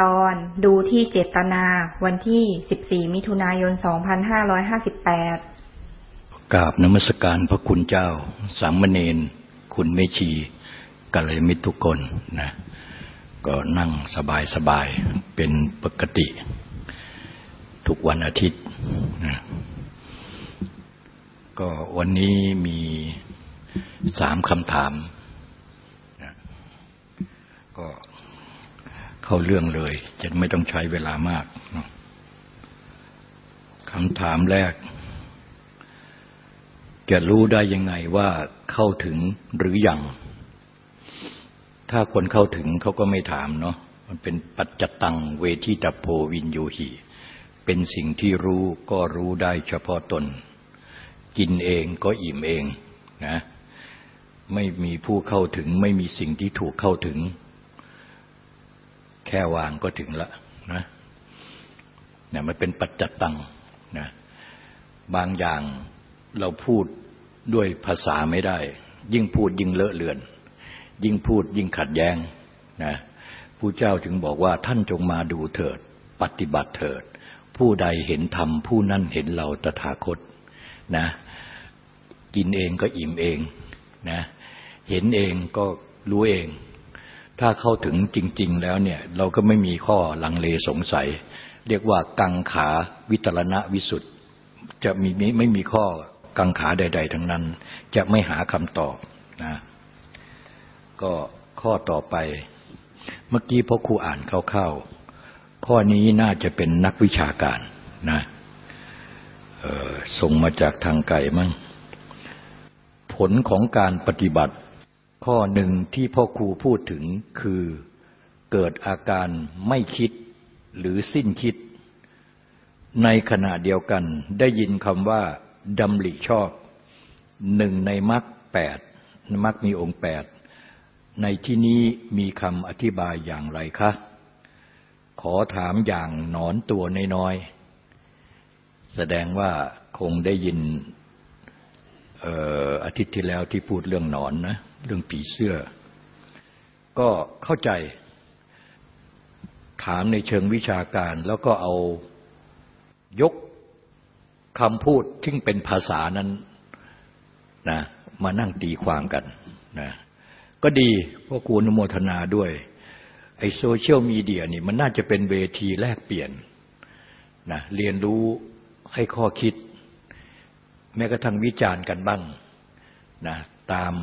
ตอนดูที่เจตนาวันที่ 14 มิถุนายน 2558 กราบนมัสการพระคุณเจ้า สามเณรคุณเมชีกัลยมิตรทุกคนนะ ก็นั่งสบายสบายเป็นปกติ ทุกวันอาทิตย์นะก็วันนี้มีสามคำถามนะก็ เข้าเรื่องเลย จะไม่ต้องใช้เวลามากคำถามแรก จะรู้ได้ยังไงว่าเข้าถึงหรือยัง ถ้าคนเข้าถึงเขาก็ไม่ถามเนาะมันเป็นปัจจตังเวทีตโพวินโยหีเป็นสิ่งที่รู้ก็รู้ได้เฉพาะตน กินเองก็อิ่มเองนะ ไม่มีผู้เข้าถึง ไม่มีสิ่งที่ถูกเข้าถึง แค่วางก็ถึงละนะเนี่ยมันเป็นปัจจตังนะบางอย่างเราพูดด้วยภาษาไม่ได้ ยิ่งพูดยิ่งเลอะเลือน ยิ่งพูดยิ่งขัดแย้งนะผู้เจ้าจึงบอกว่าท่านจงมาดูเถิด ปฏิบัติเถิด ผู้ใดเห็นธรรมผู้นั้นเห็นเราตถาคตนะกินเองก็อิ่มเองนะเห็นเองก็รู้เอง ถ้าเข้าถึงจริง ๆ แล้วเนี่ยเราก็ไม่มีข้อลังเลสงสัย เรียกว่ากังขาวิตรณะวิสุทธ์จะมีไม่มีข้อกังขาใด ๆ ทั้งนั้น จะไม่หาคำตอบนะก็ข้อต่อไป เมื่อกี้พ่อครูอ่านคร่าวๆข้อนี้น่าจะเป็นนักวิชาการนะส่งมาจากทางไกลมั้งผลของการปฏิบัติ ข้อหนึ่งที่พ่อครูพูดถึงคือเกิดอาการไม่คิดหรือสิ้นคิด ในขณะเดียวกันได้ยินคำว่าดำริชอบหนึ่งในมรรคแปดมรรคมีองค์แปดในที่นี้มีคำอธิบายอย่างไรคะ ขอถามอย่างหนอนตัวน้อยๆแสดงว่าคงได้ยินอาทิตย์ที่แล้วที่พูดเรื่องหนอนนะ เรื่องผีเสื้อ ก็เข้าใจ ถามในเชิงวิชาการ แล้วก็เอายกคำพูดที่เป็นภาษานั้นนะมานั่งตีความกันนะก็ดีพวกกูนโมทนาด้วยไอโซเชียลมีเดียนี่มันน่าจะเป็นเวทีแลกเปลี่ยนนะเรียนรู้ให้ข้อคิด แม้กระทั่งวิจารณ์กันบ้างนะตาม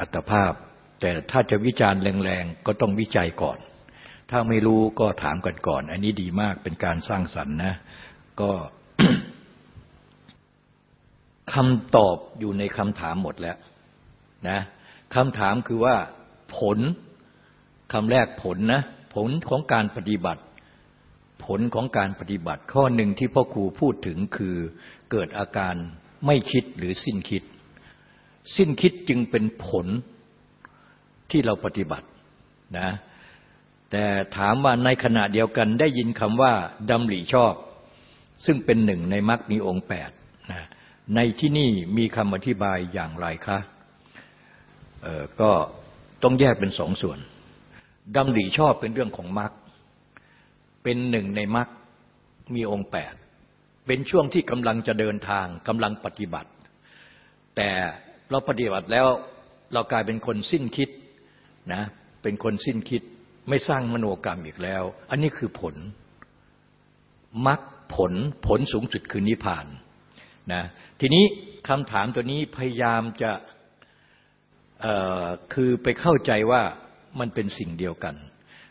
อัตภาพ แต่ถ้าจะวิจารณ์แรงๆ ก็ต้องวิจัยก่อน ถ้าไม่รู้ก็ถามกันก่อน อันนี้ดีมากเป็นการสร้างสรรค์นะ ก็คำตอบอยู่ในคำถามหมดแล้วนะคำถามคือว่าผลคำแรกผลนะ ผลของการปฏิบัติ ผลของการปฏิบัติ ข้อหนึ่งที่พ่อครูพูดถึงคือเกิดอาการไม่คิดหรือสิ้นคิด สิ้นคิดจึงเป็นผลที่เราปฏิบัตินะแต่ถามว่าในขณะเดียวกันได้ยินคำว่าดำริชอบ ซึ่งเป็นหนึ่งในมรรคมีองค์แปดนะในที่นี่มีคำอธิบายอย่างไรคะก็ต้องแยกเป็นสองส่วนดำริชอบเป็นเรื่องของมรรคเป็นหนึ่งในมรรคมีองค์แปดเป็นช่วงที่กำลังจะเดินทางกำลังปฏิบัติ แต่ เราปฏิบัติแล้วเรากลายเป็นคนสิ้นคิดนะเป็นคนสิ้นคิดไม่สร้างมโนกรรมอีกแล้ว อันนี้คือผลมรรคผลผลสูงสุดคือนิพพานนะทีนี้คำถามตัวนี้พยายามจะคือไปเข้าใจว่ามันเป็นสิ่งเดียวกัน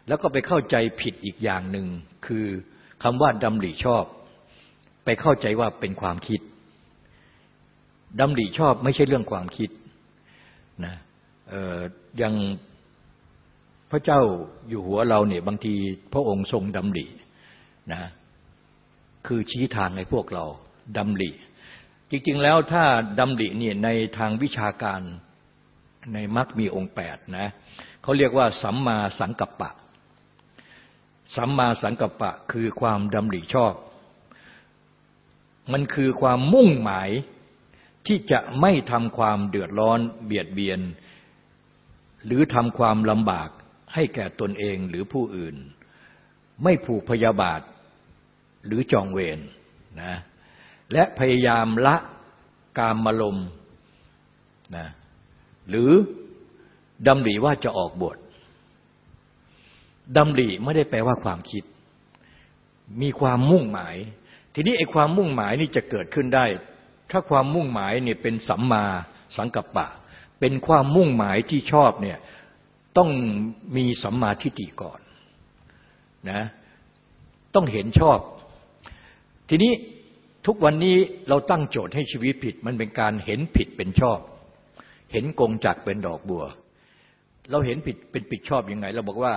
แล้วก็ไปเข้าใจผิดอีกอย่างหนึ่งคือคำว่าดำริชอบ ไปเข้าใจว่าเป็นความคิด ดำริชอบไม่ใช่เรื่องความคิดนะยังพระเจ้าอยู่หัวเราเนี่ยบางทีพระองค์ทรงดำรินะคือชี้ทางให้พวกเราดำริจริงๆแล้วถ้าดำริเนี่ยในทางวิชาการในมรรคมีองค์แปดนะเขาเรียกว่าสัมมาสังกัปปะ สัมมาสังกัปปะคือความดำริชอบ มันคือความมุ่งหมาย ที่จะไม่ทำความเดือดร้อนเบียดเบียน หรือทำความลำบากให้แก่ตนเองหรือผู้อื่น ไม่ผูกพยาบาท หรือจองเวรนะและพยายามละกามมลมนะหรือดำริว่าจะออกบวชดำริไม่ได้แปลว่าความคิด มีความมุ่งหมาย ทีนี้ไอ้ความมุ่งหมายนี่จะเกิดขึ้นได้ ถ้าความมุ่งหมายเนี่ยเป็นสัมมาสังกัปปะ เป็นความมุ่งหมายที่ชอบเนี่ยต้องมีสัมมาทิฏฐิก่อนนะต้องเห็นชอบ ทีนี้ทุกวันนี้เราตั้งโจทย์ให้ชีวิตผิด มันเป็นการเห็นผิดเป็นชอบ เห็นกงจักเป็นดอกบัว เราเห็นผิดเป็นผิดชอบยังไง เราบอกว่า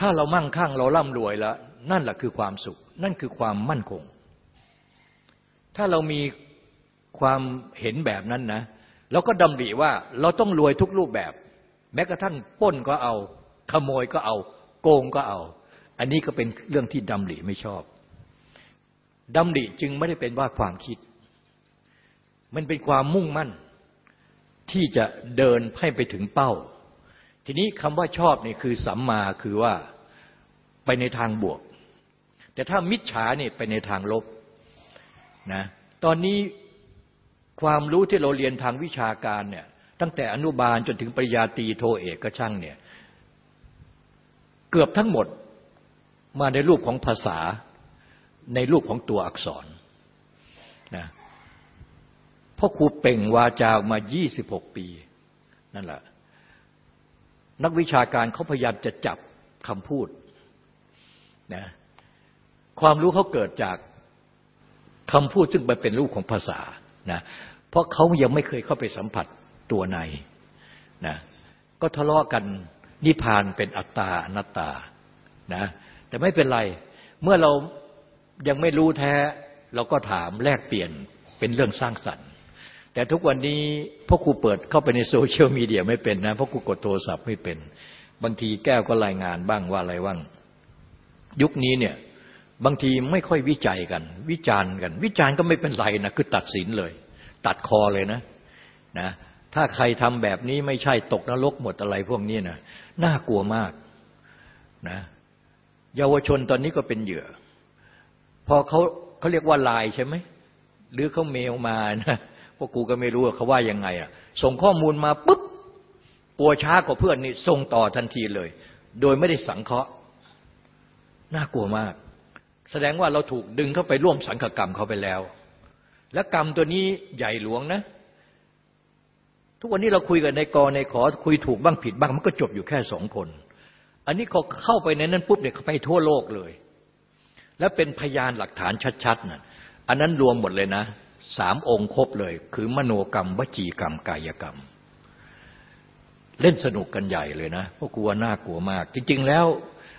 ถ้าเรามั่งคั่งเราร่ำรวยแล้ว นั่นแหละคือความสุข นั่นคือความมั่นคง ถ้าเรามีความเห็นแบบนั้นนะเราก็ดำริว่าเราต้องรวยทุกรูปแบบ แม้กระทั่งป้นก็เอา ขโมยก็เอา โกงก็เอา อันนี้ก็เป็นเรื่องที่ดำริไม่ชอบดำริจึงไม่ได้เป็นว่าความคิด มันเป็นความมุ่งมั่น ที่จะเดินให้ไปถึงเป้า ทีนี้คำว่าชอบนี่คือสัมมาคือว่าไปในทางบวก แต่ถ้ามิจฉานี่ไปในทางลบ นะตอนนี้ความรู้ที่เราเรียนทางวิชาการเนี่ยตั้งแต่อนุบาลจนถึงปริญญาตรีโทเอกก็ช่างเนี่ยเกือบทั้งหมดมาในรูปของภาษาในรูปของตัวอักษรนะพ่อครูเป่งวาจามา 26 ปี นั่นแหละนักวิชาการเขาพยายามจะจับคำพูดนะความรู้เขาเกิดจาก คำพูดซึ่งไปเป็นรูปของภาษานะเพราะเขายังไม่เคยเข้าไปสัมผัสตัวในนะก็ทะเลาะกันนิพานเป็นอัตตาอนัตตานะแต่ไม่เป็นไรเมื่อเรายังไม่รู้แท้ เราก็ถามแลกเปลี่ยนเป็นเรื่องสร้างสรรค์ แต่ทุกวันนี้พ่อครูเปิดเข้าไปในโซเชียลมีเดียไม่เป็นนะพ่อครูกดโทรศัพท์ไม่เป็น บางทีแก้วก็รายงานบ้างว่าอะไรบ้าง ยุคนี้เนี่ย บางทีไม่ค่อยวิจัยกัน วิจารณ์กัน วิจารณ์ก็ไม่เป็นไรนะคือตัดสินเลย ตัดคอเลยนะนะถ้าใครทำแบบนี้ไม่ใช่ตกนรกหมดอะไรพวกนี้นะน่ากลัวมากนะเยาวชนตอนนี้ก็เป็นเหยื่อ พอเขาเขาเรียกว่าลน์ใช่ไหมหรือเขาเมลมานะพวกกูก็ไม่รู้ว่าเขาว่ายังไงอะส่งข้อมูลมาปุ๊บกลัวช้ากว่าเพื่อนนี่ส่งต่อทันทีเลย โดยไม่ได้สังเคราะห์น่ากลัวมาก แสดงว่าเราถูกดึงเข้าไปร่วมสังฆกรรมเขาไปแล้ว และกรรมตัวนี้ใหญ่หลวงนะ ทุกวันนี้เราคุยกันในกอในขอคุยถูกบ้างผิดบ้างมันก็จบอยู่แค่สองคน อันนี้เขาเข้าไปในนั้นปุ๊บเนี่ยเขาไปทั่วโลกเลย และเป็นพยานหลักฐานชัดๆนะ่ะอันนั้นรวมหมดเลยนะสามองค์ครบเลย คือมโนกรรม วจีกรรม กายกรรม เล่นสนุกกันใหญ่เลยนะเพราะกลัวน่ากลัวมาก จริง ๆ แล้ว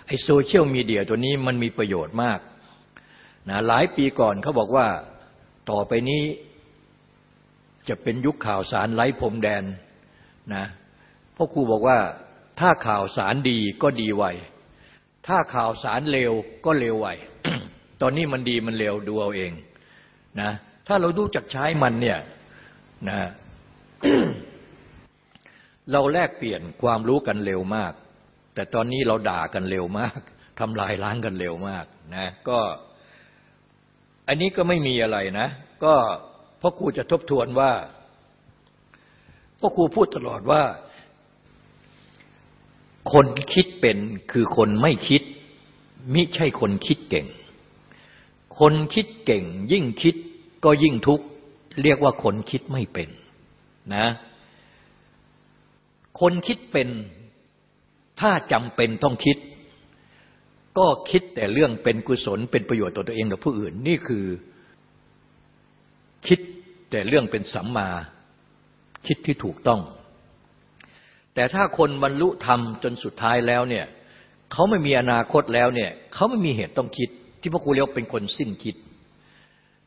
ไอ้โซเชียลมีเดียตัวนี้มันมีประโยชน์มาก นะหลายปีก่อนเขาบอกว่าต่อไปนี้จะเป็นยุคข่าวสารไร้พรมแดนนะพ่อครูบอกว่าถ้าข่าวสารดีก็ดีไวถ้าข่าวสารเลวก็เลวไวตอนนี้มันดีมันเร็วดูเอาเองนะถ้าเราดูจักใช้มันเนี่ยนะเราแลกเปลี่ยนความรู้กันเร็วมาก แต่ตอนนี้เราด่ากันเร็วมากทำลายล้างกันเร็วมากนะก็ อันนี้ก็ไม่มีอะไรนะ ก็พ่อครูจะทบทวนว่าพ่อครูพูดตลอดว่า คนคิดเป็นคือคนไม่คิด มิใช่คนคิดเก่ง คนคิดเก่ง ยิ่งคิดก็ยิ่งทุกข์เรียกว่าคนคิดไม่เป็นนะ คนคิดเป็นถ้าจำเป็นต้องคิด ก็คิดแต่เรื่องเป็นกุศลเป็นประโยชน์ต่อตัวเองกับผู้อื่น นี่คือคิดแต่เรื่องเป็นสัมมาคิดที่ถูกต้อง แต่ถ้าคนบรรลุธรรมจนสุดท้ายแล้วเนี่ยเขาไม่มีอนาคตแล้วเนี่ยเขาไม่มีเหตุต้องคิด ที่พ่อครูเรียกเป็นคนสิ้นคิด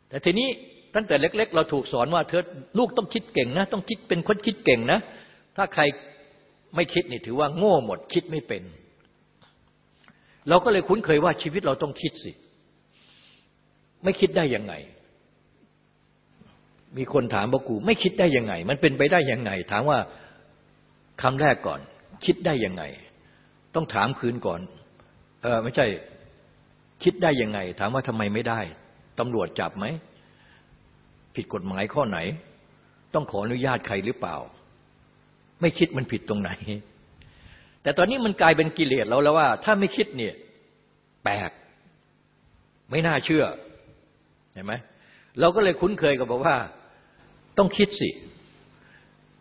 แต่ทีนี้ตั้งแต่เล็ก ๆ เราถูกสอนว่าเธอลูกต้องคิดเก่งนะ ต้องคิดเป็นคนคิดเก่งนะ ถ้าใครไม่คิดนี่ถือว่าโง่หมดคิดไม่เป็น เราก็เลยคุ้นเคยว่าชีวิตเราต้องคิดสิ ไม่คิดได้ยังไง มีคนถามพ่อครูไม่คิดได้ยังไง มันเป็นไปได้ยังไง ถามว่าคำแรกก่อน คิดได้ยังไง ต้องถามคืนก่อน เออไม่ใช่คิดได้ยังไง ถามว่าทำไมไม่ได้ตำรวจจับไหม ผิดกฎหมายข้อไหน ต้องขออนุญาตใครหรือเปล่า ไม่คิดมันผิดตรงไหน แต่ตอนนี้มันกลายเป็นกิเลสเราแล้วว่า ถ้าไม่คิดเนี่ยแปลกไม่น่าเชื่อเห็นไหมเราก็เลยคุ้นเคยกับบอกว่า ต้องคิดสิ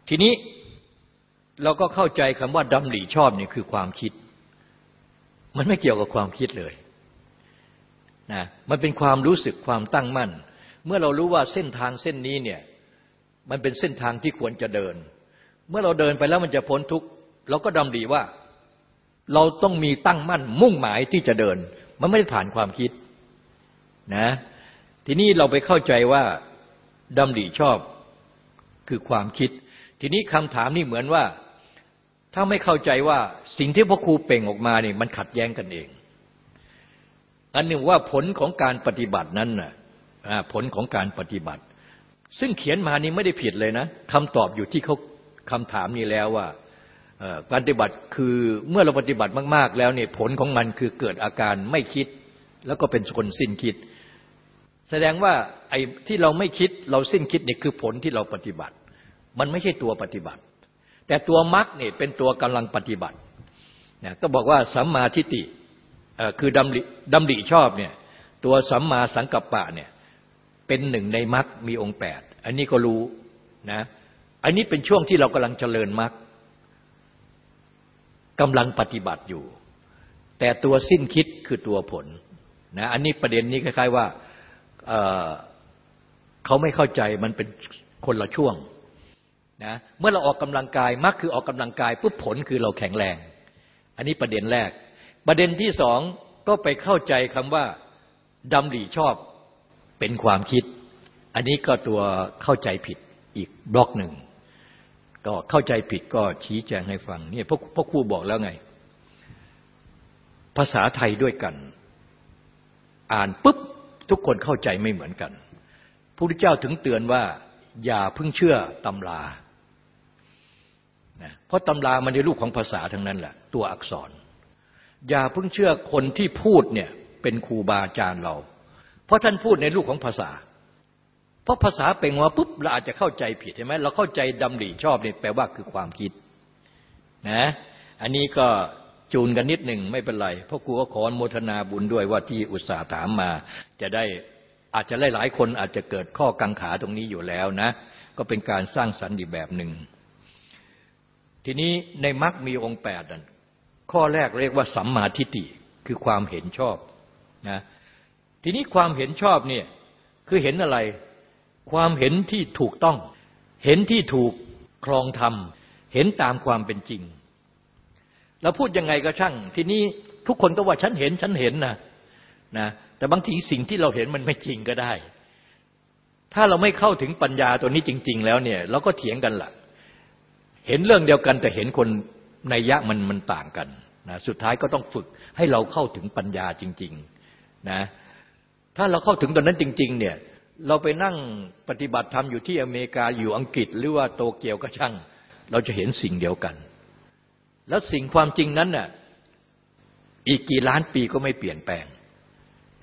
ทีนี้เราก็เข้าใจคำว่าดำหลีชอบนี่คือความคิด มันไม่เกี่ยวกับความคิดเลยนะมันเป็นความรู้สึกความตั้งมั่น เมื่อเรารู้ว่าเส้นทางเส้นนี้เนี่ยมันเป็นเส้นทางที่ควรจะเดิน เมื่อเราเดินไปแล้วมันจะพ้นทุกข์ เราก็ดำดีว่า เราต้องมีตั้งมั่นมุ่งหมายที่จะเดิน มันไม่ได้ผ่านความคิดนะ ทีนี้เราไปเข้าใจว่าดำดีชอบคือความคิด ทีนี้คำถามนี่เหมือนว่า ถ้าไม่เข้าใจว่าสิ่งที่พ่อครูเป่งออกมาเนี่ยมันขัดแย้งกันเอง อันหนึ่งว่าผลของการปฏิบัตินั้นน่ะผลของการปฏิบัติ ซึ่งเขียนมานี้ไม่ได้ผิดเลยนะคำตอบอยู่ที่เขาคำถามนี้แล้วว่า ปฏิบัติคือเมื่อเราปฏิบัติมาก ๆ แล้วเนี่ยผลของมันคือเกิดอาการไม่คิด แล้วก็เป็นคนสิ้นคิด แสดงว่าไอ้ที่เราไม่คิดเราสิ้นคิดเนี่ยคือผลที่เราปฏิบัติ มันไม่ใช่ตัวปฏิบัติ แต่ตัวมรรคเนี่ยเป็นตัวกำลังปฏิบัติเนี่ยก็บอกว่าสัมมาทิฏฐิคือดำริดำริชอบเนี่ยตัวสัมมาสังกัปปะเนี่ยเป็นหนึ่งในมรรคมีองค์แปดอันนี้ก็รู้นะอันนี้เป็นช่วงที่เรากำลังเจริญมรรค กำลังปฏิบัติอยู่ แต่ตัวสิ้นคิดคือตัวผลนะอันนี้ประเด็นนี้คล้ายๆว่าเเขาไม่เข้าใจมันเป็นคนละช่วงนะเมื่อเราออกกำลังกายมรรคคือออกกำลังกายปุ๊บผลคือเราแข็งแรง อันนี้ประเด็นแรก ประเด็นที่สองก็ไปเข้าใจคำว่าดำริชอบเป็นความคิด อันนี้ก็ตัวเข้าใจผิดอีกบล็อกหนึ่ง ก็เข้าใจผิดก็ชี้แจงให้ฟังเนี่พวกพวกครูบอกแล้วไง ภาษาไทยด้วยกัน อ่านปุ๊บทุกคนเข้าใจไม่เหมือนกันพระพุทธเจ้าถึงเตือนว่า อย่าเพิ่งเชื่อตำราเพราะตำรามันในรูปของภาษาทั้งนั้นแหละตัวอักษร อย่าเพิ่งเชื่อคนที่พูดเนี่ยเป็นครูบาอาจารย์เรา เพราะท่านพูดในลูกของภาษา เพราะภาษาเป็นว่าปุ๊บเราอาจจะเข้าใจผิดใช่ไหมเราเข้าใจดำริชอบเนี่ยแปลว่าคือความคิดนะอันนี้ก็จูนกันนิดหนึ่งไม่เป็นไร เพราะครูก็ขอโมทนาบุญด้วยว่าที่อุตส่าห์ถามมา จะได้อาจจะหลายๆคนอาจจะเกิดข้อกังขาตรงนี้อยู่แล้วนะ ก็เป็นการสร้างสรรค์อีกแบบหนึ่ง ทีนี้ในมรรคมีองค์แปดนั่นข้อแรกเรียกว่าสัมมาทิฏฐิคือความเห็นชอบนะทีนี้ความเห็นชอบเนี่ยคือเห็นอะไร ความเห็นที่ถูกต้อง เห็นที่ถูกครองธรรม เห็นตามความเป็นจริง เราพูดยังไงก็ช่าง ทีนี้ทุกคนก็ว่าฉันเห็นฉันเห็นนะนะแต่บางทีสิ่งที่เราเห็นมันไม่จริงก็ได้ ถ้าเราไม่เข้าถึงปัญญาตัวนี้จริง ๆ แล้วเนี่ย เราก็เถียงกันละ่ะ เห็นเรื่องเดียวกันแต่เห็นคนในยะมันมันต่างกันนะสุดท้ายก็ต้องฝึกให้เราเข้าถึงปัญญาจริง ๆนะถ้าเราเข้าถึงตอนนั้นจริง ๆ เนี่ย เราไปนั่งปฏิบัติธรรมอยู่ที่อเมริกาอยู่อังกฤษ หรือว่าโตเกียวก็ช่าง เราจะเห็นสิ่งเดียวกัน แล้วสิ่งความจริงนั้นน่ะอีกกี่ล้านปีก็ไม่เปลี่ยนแปลง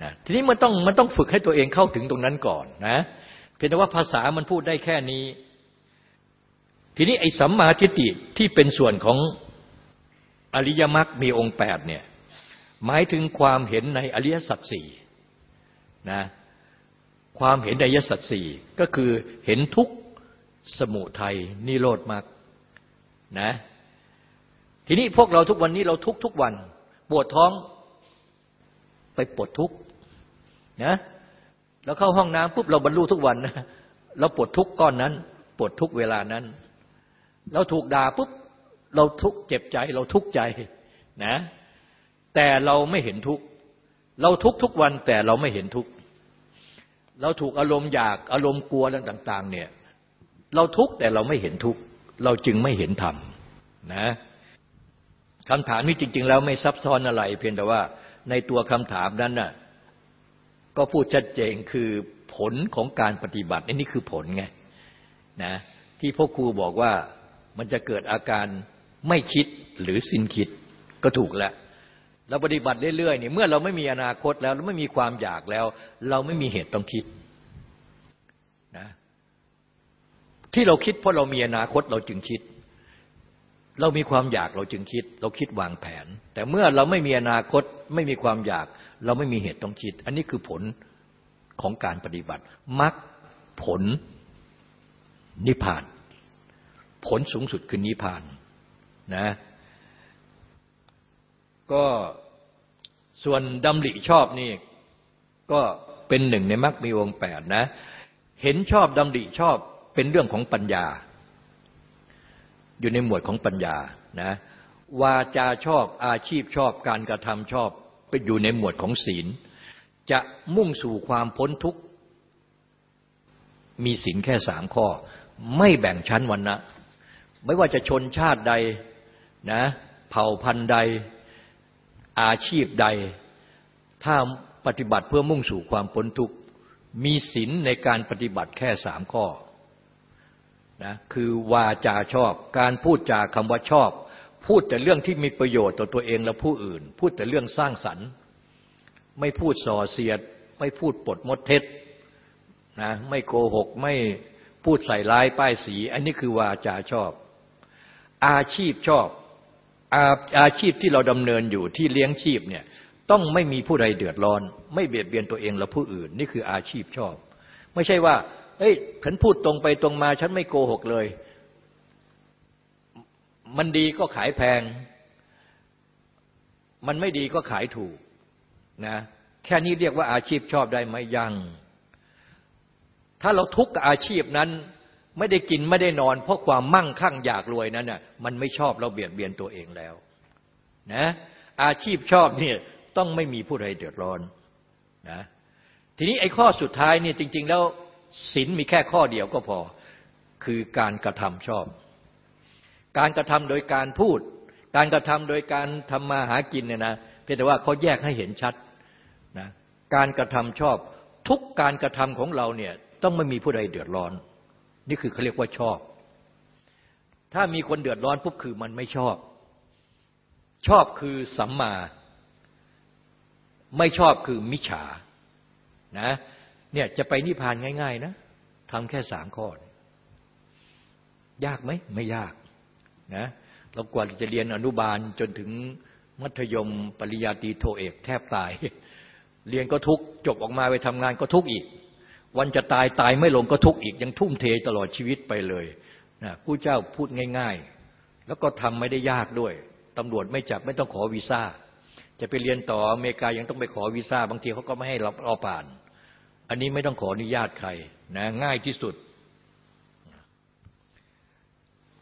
นะทีนี้มันต้องมันต้องฝึกให้ตัวเองเข้าถึงตรงนั้นก่อนนะเพียงแต่ว่าภาษามันพูดได้แค่นี้ ทีนี้ไอ้สัมมาทิฏฐิที่เป็นส่วนของอริยมรรคมีองค์แปดเนี่ยหมายถึงความเห็นในอริยสัจสี่นะ ความเห็นในยสัจสี่ก็คือเห็นทุกสมุทัยนิโรธมรรคนะทีนี้พวกเราทุกวันนี้เราทุกทุกวัน ปวดท้องไปปวดทุกนะเราเข้าห้องน้ำปุ๊บเราบรรลุทุกวันนะเราปวดทุกก้อนนั้น ปวดทุกเวลานั้น เราถูกด่าปุ๊บเราทุกเจ็บใจ เราทุกใจนะ แต่เราไม่เห็นทุกเราทุกทุกวันแต่เราไม่เห็นทุก เราถูกอารมณ์อยากอารมณ์กลัวเรื่องต่าง ๆ เนี่ย เราทุกข์แต่เราไม่เห็นทุกข์เราจึงไม่เห็นธรรมนะคำถามนี้จริง ๆ แล้วไม่ซับซ้อนอะไร เพียงแต่ว่าในตัวคำถามนั้นน่ะก็พูดชัดเจนคือผลของการปฏิบัตินี่คือผลไงนะที่พ่อครูบอกว่ามันจะเกิดอาการไม่คิดหรือสิ้นคิดก็ถูกแล้ว เราปฏิบัติเรื่อยๆนี่เมื่อเราไม่มีอนาคตแล้วเราไม่มีความอยากแล้ว เราไม่มีเหตุต้องคิดนะที่เราคิดเพราะเรามีอนาคตเราจึงคิด เรามีความอยากเราจึงคิด เราคิดวางแผน แต่เมื่อเราไม่มีอนาคตไม่มีความอยาก เราไม่มีเหตุต้องคิด อันนี้คือผลของการปฏิบัติมรรคผลนิพพาน ผลสูงสุดคือนิพพานนะ ก็ส่วนดำริชอบนี่ ก็เป็นหนึ่งในมรรคมีวงแปดนะ เห็นชอบดำริชอบเป็นเรื่องของปัญญา อยู่ในหมวดของปัญญานะวาจาชอบอาชีพชอบการกระทำชอบไปอยู่ในหมวดของศีล จะมุ่งสู่ความพ้นทุกข์ มีศีลแค่สามข้อ ไม่แบ่งชั้นวันนะไม่ว่าจะชนชาติใดนะเผ่าพันธุ์ใด อาชีพใด ถ้าปฏิบัติเพื่อมุ่งสู่ความพ้นทุกข์ มีศีลในการปฏิบัติแค่สามข้อนะคือวาจาชอบ การพูดจาคำว่าชอบ พูดแต่เรื่องที่มีประโยชน์ต่อตัวเองและผู้อื่น พูดแต่เรื่องสร้างสรรค์ ไม่พูดส่อเสียด ไม่พูดปดมดเท็จนะไม่โกหกไม่พูดใส่ร้ายป้ายสี อันนี้คือวาจาชอบ อาชีพชอบ อาอาชีพที่เราดำเนินอยู่ที่เลี้ยงชีพเนี่ยต้องไม่มีผู้ใดเดือดร้อน ไม่เบียดเบียนตัวเองและผู้อื่น นี่คืออาชีพชอบ ไม่ใช่ว่าเอ้ยฉันพูดตรงไปตรงมา ฉันไม่โกหกเลย มันดีก็ขายแพง มันไม่ดีก็ขายถูกนะแค่นี้เรียกว่าอาชีพชอบได้ไหมยัง ถ้าเราทุกข์กับอาชีพนั้น ไม่ได้กินไม่ได้นอน เพราะความมั่งคั่งอยากรวยนั้นน่ะมันไม่ชอบเราเบียดเบียนตัวเองแล้วนะอาชีพชอบเนี่ยต้องไม่มีผู้ใดเดือดร้อนนะทีนี้ไอ้ข้อสุดท้ายเนี่ยจริง ๆ แล้วศีลมีแค่ข้อเดียวก็พอ คือการกระทำชอบ การกระทำโดยการพูด การกระทำโดยการทำมาหากินเนี่ยนะเพียงแต่ว่าเขาแยกให้เห็นชัดนะการกระทำชอบทุกการกระทำของเราเนี่ยต้องไม่มีผู้ใดเดือดร้อน นี่คือเขาเรียกว่าชอบ ถ้ามีคนเดือดร้อนปุ๊บคือมันไม่ชอบ ชอบคือสัมมา ไม่ชอบคือมิจฉานะเนี่ยจะไปนิพพานง่าย ๆ นะทำแค่สามข้อยากไหมไม่ยากนะเรากว่าจะเรียนอนุบาลจนถึงมัธยมปริญญาตรีโทเอก แทบตาย เรียนก็ทุกจบออกมาไปทำงานก็ทุกอีก วันจะตายตายไม่ลงก็ทุกข์อีก ยังทุ่มเทตลอดชีวิตไปเลยนะผู้เจ้าพูดง่าย ๆ แล้วก็ทำไม่ได้ยากด้วยตำรวจไม่จับไม่ต้องขอวีซ่า จะไปเรียนต่ออเมริกายังต้องไปขอวีซ่า บางทีเขาก็ไม่ให้เราเราผ่าน อันนี้ไม่ต้องขออนุญาตใครนะง่ายที่สุด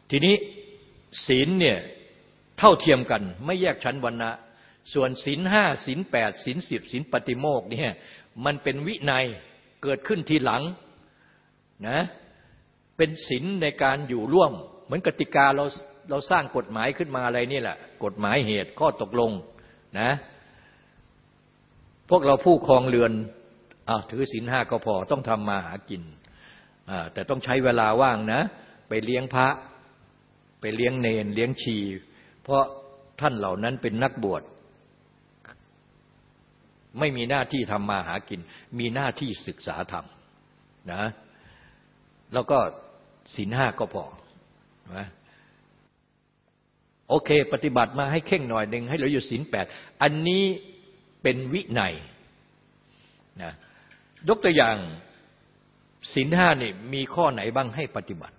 ทีนี้ศีลเนี่ยเท่าเทียมกัน ไม่แยกชั้นวรรณะส่วนศีลห้าศีลแปดศีลสิบศีลปฏิโมกเนี่ยมันเป็นวินัย เกิดขึ้นทีหลังนะเป็นศีลในการอยู่ร่วม เหมือนกติกาเราเราสร้างกฎหมายขึ้นมาอะไรนี่แหละ กฎหมายเหตุข้อตกลงนะพวกเราผู้ครองเรือนอถือศีลห้าก็พอต้องทำมาหากินแต่ต้องใช้เวลาว่างนะ ไปเลี้ยงพระ ไปเลี้ยงเนน เลี้ยงชี เพราะท่านเหล่านั้นเป็นนักบวช ไม่มีหน้าที่ทำมาหากิน มีหน้าที่ศึกษาธรรมนะแล้วก็ศีลห้าก็พอนะโอเค ปฏิบัติมาให้เข่งหน่อยหนึ่งให้เราอยู่ศีลแปดอันนี้เป็นวินัยนะยกตัวอย่างศีลห้านี่มีข้อไหนบ้างให้ปฏิบัติ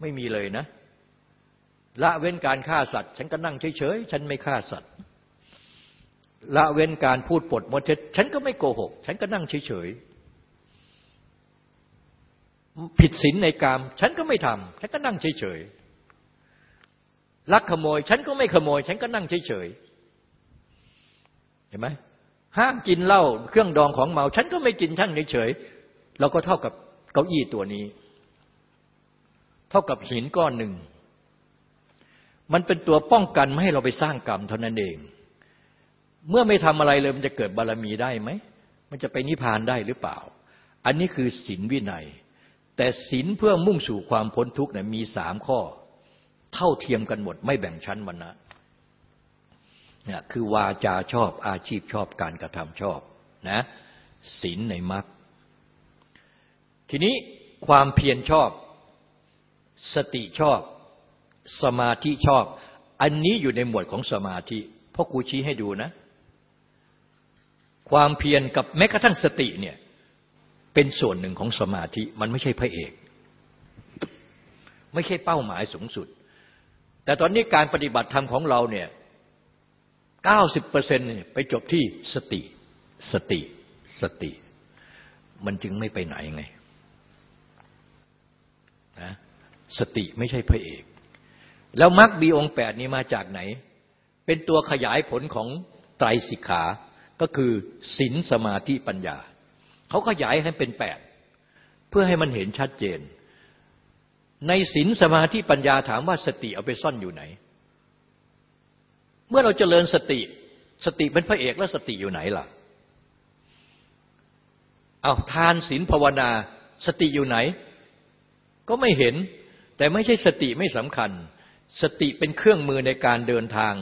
ไม่มีเลยนะ ละเว้นการฆ่าสัตว์ ฉันก็นั่งเฉยๆ ฉันไม่ฆ่าสัตว์ ละเว้นการพูดปดมดเท็จฉันก็ไม่โกหก ฉันก็นั่งเฉยๆ ผิดศีลในกาม ฉันก็ไม่ทำฉันก็นั่งเฉยๆ ลักขโมย ฉันก็ไม่ขโมย ฉันก็นั่งเฉยๆ เห็นไหมห้ามกินเหล้าเครื่องดองของเมา ฉันก็ไม่กินช่างเฉยๆ เราก็เท่ากับเก้าอี้ตัวนี้ เท่ากับหินก้อนหนึ่ง มันเป็นตัวป้องกันไม่ให้เราไปสร้างกรรมเท่านั้นเอง เมื่อไม่ทำอะไรเลยมันจะเกิดบารมีได้ไหม มันจะไปนิพพานได้หรือเปล่า อันนี้คือศีลวินัย แต่ศีลเพื่อมุ่งสู่ความพ้นทุกข์เนี่ยมีสามข้อ เท่าเทียมกันหมด ไม่แบ่งชั้นวรรณะเนี่ยคือวาจาชอบอาชีพชอบการกระทำชอบนะศีลในมรรคทีนี้ความเพียรชอบ สติชอบ สมาธิชอบ อันนี้อยู่ในหมวดของสมาธิพ่อครูชี้ให้ดูนะ ความเพียรกับแม้กระทั่งสติเนี่ยเป็นส่วนหนึ่งของสมาธิมันไม่ใช่พระเอก ไม่ใช่เป้าหมายสูงสุด แต่ตอนนี้การปฏิบัติธรรมของเราเนี่ยเก้าสิบเปอร์เซ็นต์ไปจบที่สติ สติ สติ มันจึงไม่ไปไหนไงนะสติไม่ใช่พระเอก แล้วมรรคบีองแปดนี้มาจากไหน เป็นตัวขยายผลของไตรสิกขา ก็คือศีลสมาธิปัญญา เขาขยายให้เป็นแปดเพื่อให้มันเห็นชัดเจน ในศีลสมาธิปัญญาถามว่าสติเอาไปซ่อนอยู่ไหน เมื่อเราเจริญสติ สติเป็นพระเอกแล้วสติอยู่ไหนล่ะเอาทานศีลภาวนา สติอยู่ไหน ก็ไม่เห็น แต่ไม่ใช่สติไม่สำคัญ สติเป็นเครื่องมือในการเดินทาง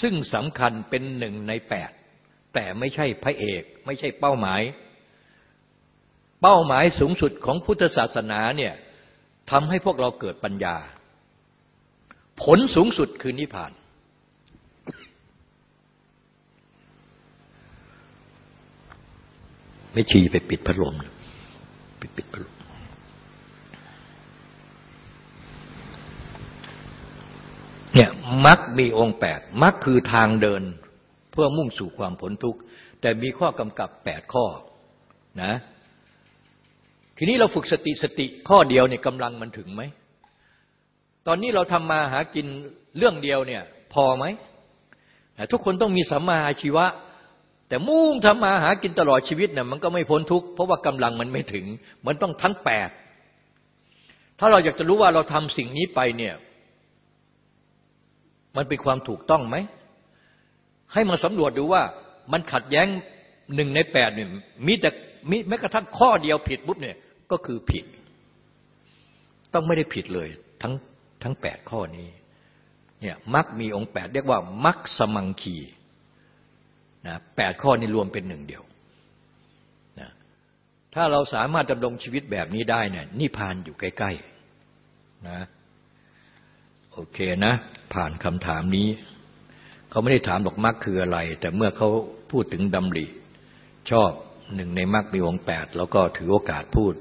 ซึ่งสำคัญเป็นหนึ่งในแปด แต่ไม่ใช่พระเอก ไม่ใช่เป้าหมาย เป้าหมายสูงสุดของพุทธศาสนาเนี่ยทำให้พวกเราเกิดปัญญา ผลสูงสุดคือนิพพาน ไม่ชีไปปิดพัดลมไปปิดพัดลมเนี่ยมักมีองค์แปดมักคือทางเดิน เพื่อมุ่งสู่ความผลทุกข์ แต่มีข้อกำกับแปดข้อนะทีนี้เราฝึกสติสติข้อเดียวเนี่ยกำลังมันถึงไหม ตอนนี้เราทำมาหากินเรื่องเดียวเนี่ยพอไหม ทุกคนต้องมีสัมมาอาชีวะ แต่มุ่งทำมาหากินตลอดชีวิตเนี่ยมันก็ไม่พ้นทุกข์เพราะว่ากำลังมันไม่ถึง มันต้องทั้งแปดถ้าเราอยากจะรู้ว่าเราทำสิ่งนี้ไปเนี่ย มันเป็นความถูกต้องไหม ให้มาสำรวจดูว่ามันขัดแย้งหนึ่งในแปดเนี่ยมีแต่มีแม้กระทั่งข้อเดียวผิดปุ๊บเนี่ยก็คือผิด ต้องไม่ได้ผิดเลย ทั้งทั้งแปดข้อนี้เนี่ยมักมีองค์แปดเรียกว่ามักสมังคีนะแปดข้อนี้รวมเป็นหนึ่งเดียวนะถ้าเราสามารถดำรงชีวิตแบบนี้ได้เนี่ยนิพพานอยู่ใกล้ๆนะโอเคนะ ผ่านคำถามนี้ เขาไม่ได้ถามดอกมรรคคืออะไร แต่เมื่อเขาพูดถึงดำริชอบหนึ่งในมรรคมีองค์แปดแล้วก็ถือโอกาสพูด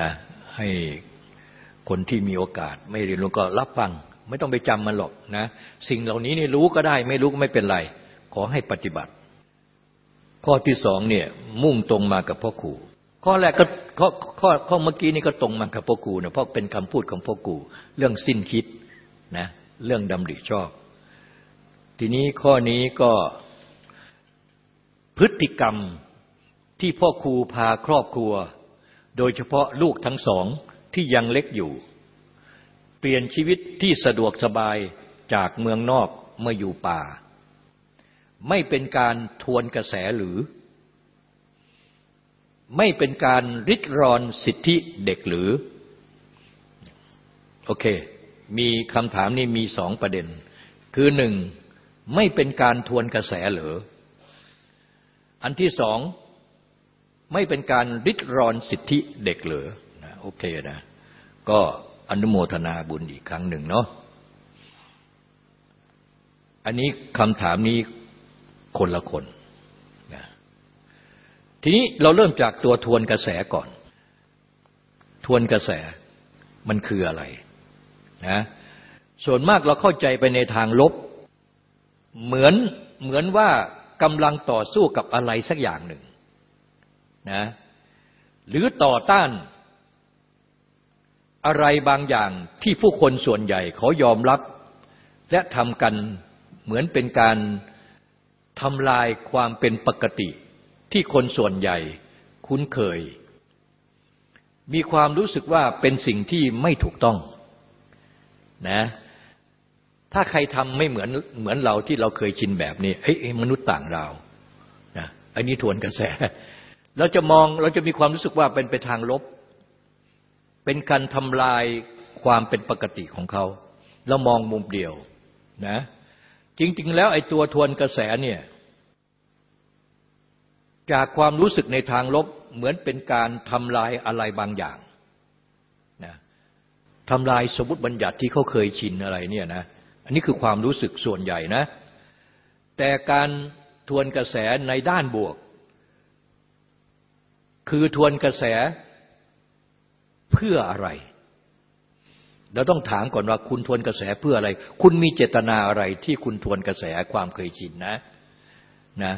นะให้คนที่มีโอกาส ไม่เรียนรู้ก็รับฟัง ไม่ต้องไปจำมันหรอกนะสิ่งเหล่านี้นี่รู้ก็ได้ ไม่รู้ก็ไม่เป็นไร ขอให้ปฏิบัติ ข้อที่สองเนี่ยมุ่งตรงมากับพ่อครูข้อแรกก็ข้อข้อข้อเมื่อกี้นี่ก็ตรงมากับพ่อครูนะเพราะเป็นคำพูดของพ่อครูเรื่องสิ้นคิดนะเรื่องดำริชอบ ทีนี้ข้อนี้ก็พฤติกรรมที่พ่อครูพาครอบครัว โดยเฉพาะลูกทั้งสองที่ยังเล็กอยู่ เปลี่ยนชีวิตที่สะดวกสบายจากเมืองนอกเมื่ออยู่ป่า ไม่เป็นการทวนกระแสหรือ ไม่เป็นการริดรอนสิทธิเด็กหรือ โอเค มีคำถามนี้มีสองประเด็น คือหนึ่ง ไม่เป็นการทวนกระแสหรืออันที่สองไม่เป็นการริดรอนสิทธิเด็กเหรือนะโอเคนะ ก็อนุโมทนาบุญอีกครั้งหนึ่งเนาะ อันนี้คำถามนี้คนละคนนะทีนี้เราเริ่มจากตัวทวนกระแสก่อน ทวนกระแสมันคืออะไรนะ ส่วนมากเราเข้าใจไปในทางลบ เหมือนเหมือนว่ากำลังต่อสู้กับอะไรสักอย่างหนึ่งนะหรือต่อต้านอะไรบางอย่างที่ผู้คนส่วนใหญ่เขายอมรับ และทำกันเหมือนเป็นการทำลายความเป็นปกติ ที่คนส่วนใหญ่คุ้นเคย มีความรู้สึกว่าเป็นสิ่งที่ไม่ถูกต้องนะ ถ้าใครทำไม่เหมือนเหมือนเราที่เราเคยชินแบบนี้เฮ้ยมนุษย์ต่างเรานะอันนี้ทวนกระแส เราจะมองเราจะมีความรู้สึกว่าเป็นไปทางลบ เป็นการทำลายความเป็นปกติของเขาเรามองมุมเดียวนะจริง ๆ แล้วไอ้ตัวทวนกระแสเนี่ยจากความรู้สึกในทางลบเหมือนเป็นการทำลายอะไรบางอย่างนะทำลายสมมติบัญญัติที่เขาเคยชินอะไรเนี่ยนะ อันนี้คือความรู้สึกส่วนใหญ่นะ แต่การทวนกระแสในด้านบวก คือทวนกระแสเพื่ออะไร เราต้องถามก่อนว่าคุณทวนกระแสเพื่ออะไร คุณมีเจตนาอะไรที่คุณทวนกระแสความเคยชินนะนะ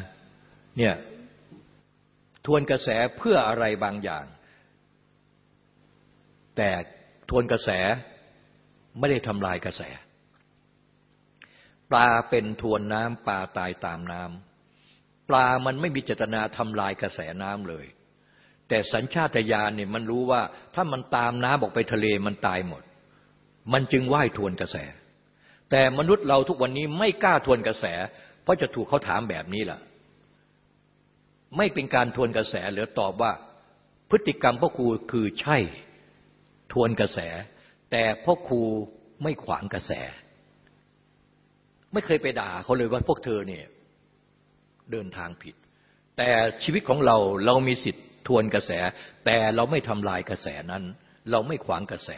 เนี่ยทวนกระแสเพื่ออะไรบางอย่าง แต่ทวนกระแสไม่ได้ทำลายกระแส ปลาเป็นทวนน้ำปลาตายตามน้ำปลามันไม่มีเจตนาทำลายกระแสน้ำเลย แต่สัญชาตญาณเนี่ยมันรู้ว่าถ้ามันตามน้ำออกไปทะเลมันตายหมด มันจึงว่ายทวนกระแส แต่มนุษย์เราทุกวันนี้ไม่กล้าทวนกระแส เพราะจะถูกเขาถามแบบนี้ล่ะ ไม่เป็นการทวนกระแสหรือตอบว่า พฤติกรรมพ่อครูคือใช่ทวนกระแส แต่พ่อครูไม่ขวางกระแส ไม่เคยไปด่าเขาเลยว่าพวกเธอเนี่ยเดินทางผิด แต่ชีวิตของเราเรามีสิทธิ์ทวนกระแส แต่เราไม่ทำลายกระแสนั้น เราไม่ขวางกระแส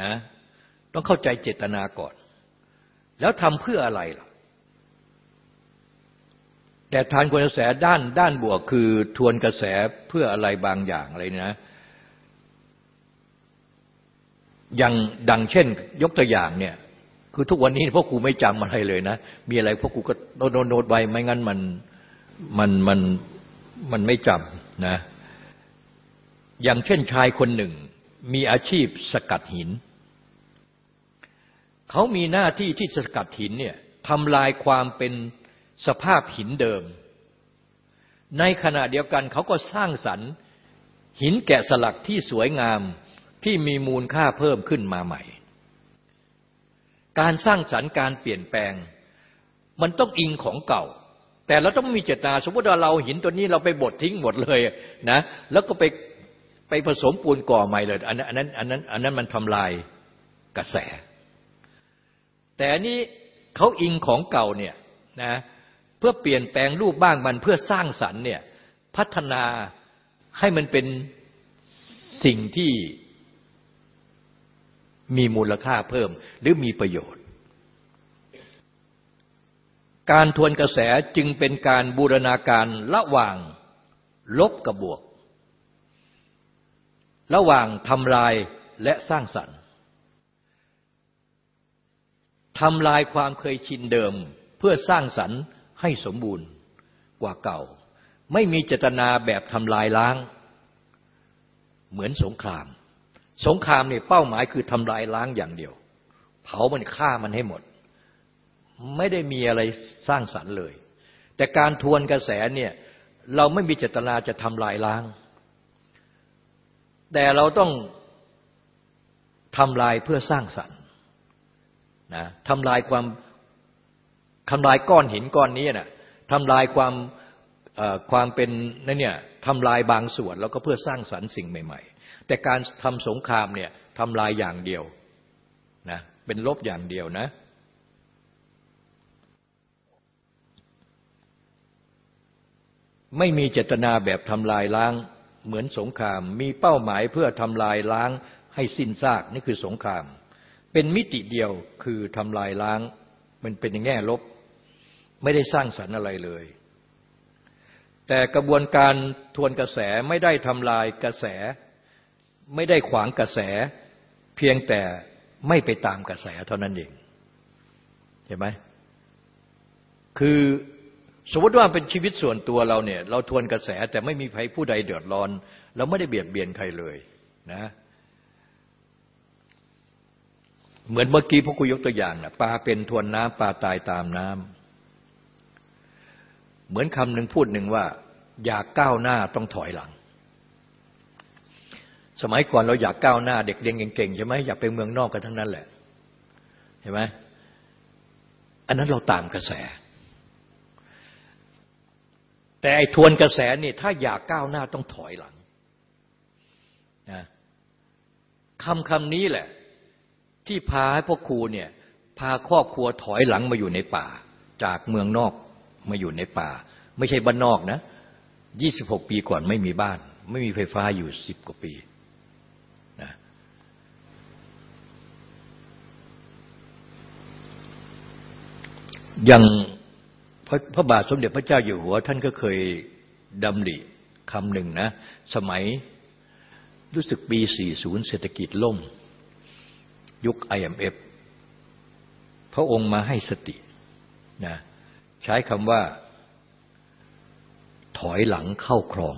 นะต้องเข้าใจเจตนาก่อน แล้วทำเพื่ออะไรล่ะ แต่ทานกระแสด้านด้านบวกคือทวนกระแสเพื่ออะไรบางอย่างอะไรนะอย่างดังเช่นยกตัวอย่างเนี่ย คือทุกวันนี้พวกครูไม่จำอะไรเลยนะ มีอะไรพวกครูก็โน้ตโน้ตไว้ไม่งั้นมันมันมันมันไม่จำนะ อย่างเช่นชายคนหนึ่ง มีอาชีพสกัดหิน เขามีหน้าที่ที่สกัดหินเนี่ยทำลายความเป็นสภาพหินเดิม ในขณะเดียวกันเขาก็สร้างสรรค์หินแกะสลักที่สวยงามที่มีมูลค่าเพิ่มขึ้นมาใหม่ การสร้างสรรค์การเปลี่ยนแปลง มันต้องอิงของเก่า แต่เราต้องมีเจตนาสมมติว่าเราหินตัวนี้เราไปบดทิ้งหมดเลยนะแล้วก็ไปไปผสมปูนก่อใหม่เลยอันนั้นอันนั้นอันนั้นมันทำลายกระแส แต่นี้เขาอิงของเก่าเนี่ยนะเพื่อเปลี่ยนแปลงรูปบ้างมันเพื่อสร้างสรรค์เนี่ยพัฒนาให้มันเป็นสิ่งที่ มีมูลค่าเพิ่มหรือมีประโยชน์ การทวนกระแสจึงเป็นการบูรณาการระหว่างลบกับบวก ระหว่างทำลายและสร้างสรรค์ทำลายความเคยชินเดิมเพื่อสร้างสรรค์ให้สมบูรณ์กว่าเก่า ไม่มีเจตนาแบบทำลายล้าง เหมือนสงคราม สงครามเนี่ยเป้าหมายคือทำลายล้างอย่างเดียว เผามันฆ่ามันให้หมด ไม่ได้มีอะไรสร้างสรรค์เลย แต่การทวนกระแสเนี่ยเราไม่มีเจตนาจะทำลายล้าง แต่เราต้องทำลายเพื่อสร้างสรรค์นะทำลายความทำลายก้อนหินก้อนนี้นะ่ะทำลายความความเป็นนั่นเนี่ยทำลายบางส่วนแล้วก็เพื่อสร้างสรรค์สิ่งใหม่ ๆ แต่การทำสงครามเนี่ยทำลายอย่างเดียวนะเป็นลบอย่างเดียวนะไม่มีเจตนาแบบทำลายล้างเหมือนสงคราม มีเป้าหมายเพื่อทำลายล้างให้สิ้นซากนี่คือสงคราม เป็นมิติเดียวคือทำลายล้าง มันเป็นในแง่ลบ ไม่ได้สร้างสรรค์อะไรเลย แต่กระบวนการทวนกระแสไม่ได้ทำลายกระแส ไม่ได้ขวางกระแส เพียงแต่ไม่ไปตามกระแสเท่านั้นเองเห็นไหมคือสมมติว่าเป็นชีวิตส่วนตัวเราเนี่ย เราทวนกระแสแต่ไม่มีใครผู้ใดเดือดร้อน เราไม่ได้เบียดเบียนใครเลยนะเหมือนเมื่อกี้พวกกูยกตัวอย่างนะปลาเป็นทวนน้ำปลาตายตามน้ำเหมือนคำหนึ่งพูดหนึ่งว่า อยากก้าวหน้าต้องถอยหลัง สมัยก่อนเราอยากก้าวหน้า เด็กเรียนเก่งๆใช่ไหมอยากไปเมืองนอกกันทั้งนั้นแหละเห็นไหมอันนั้นเราตามกระแส แต่ไอ้ทวนกระแสนี่ถ้าอยากก้าวหน้าต้องถอยหลังนะคำคำนี้แหละ ที่พาให้พ่อครูเนี่ยพาครอบครัวถอยหลังมาอยู่ในป่า จากเมืองนอกมาอยู่ในป่า ไม่ใช่บ้านนอกนะยี่สิบหกปีก่อนไม่มีบ้าน ไม่มีไฟฟ้าอยู่สิบกว่าปี อย่างพระพระบาทสมเด็จพระเจ้าอยู่หัว ท่านก็เคยดำริคำหนึ่งนะ สมัยรู้สึกปี 40 เศรษฐกิจล่ม ยุค IMF พระองค์มาให้สตินะใช้คำว่า ถอยหลังเข้าครอง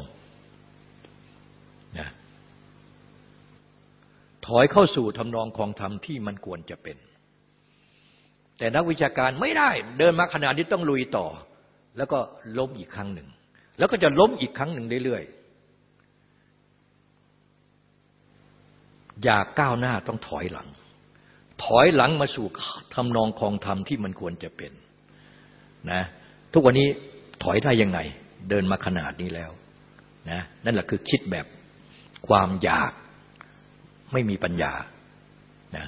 นะถอยเข้าสู่ทำนองคองธรรมที่มันควรจะเป็น แต่นักวิชาการไม่ได้เดินมาขนาดนี้ต้องลุยต่อ แล้วก็ล้มอีกครั้งหนึ่ง แล้วก็จะล้มอีกครั้งหนึ่งเรื่อยๆอยากก้าวหน้าต้องถอยหลัง ถอยหลังมาสู่ทำนองคองธรรมที่มันควรจะเป็นนะทุกวันนี้ถอยได้ยังไง เดินมาขนาดนี้แล้วนะนั่นแหละคือคิดแบบความอยากไม่มีปัญญานะ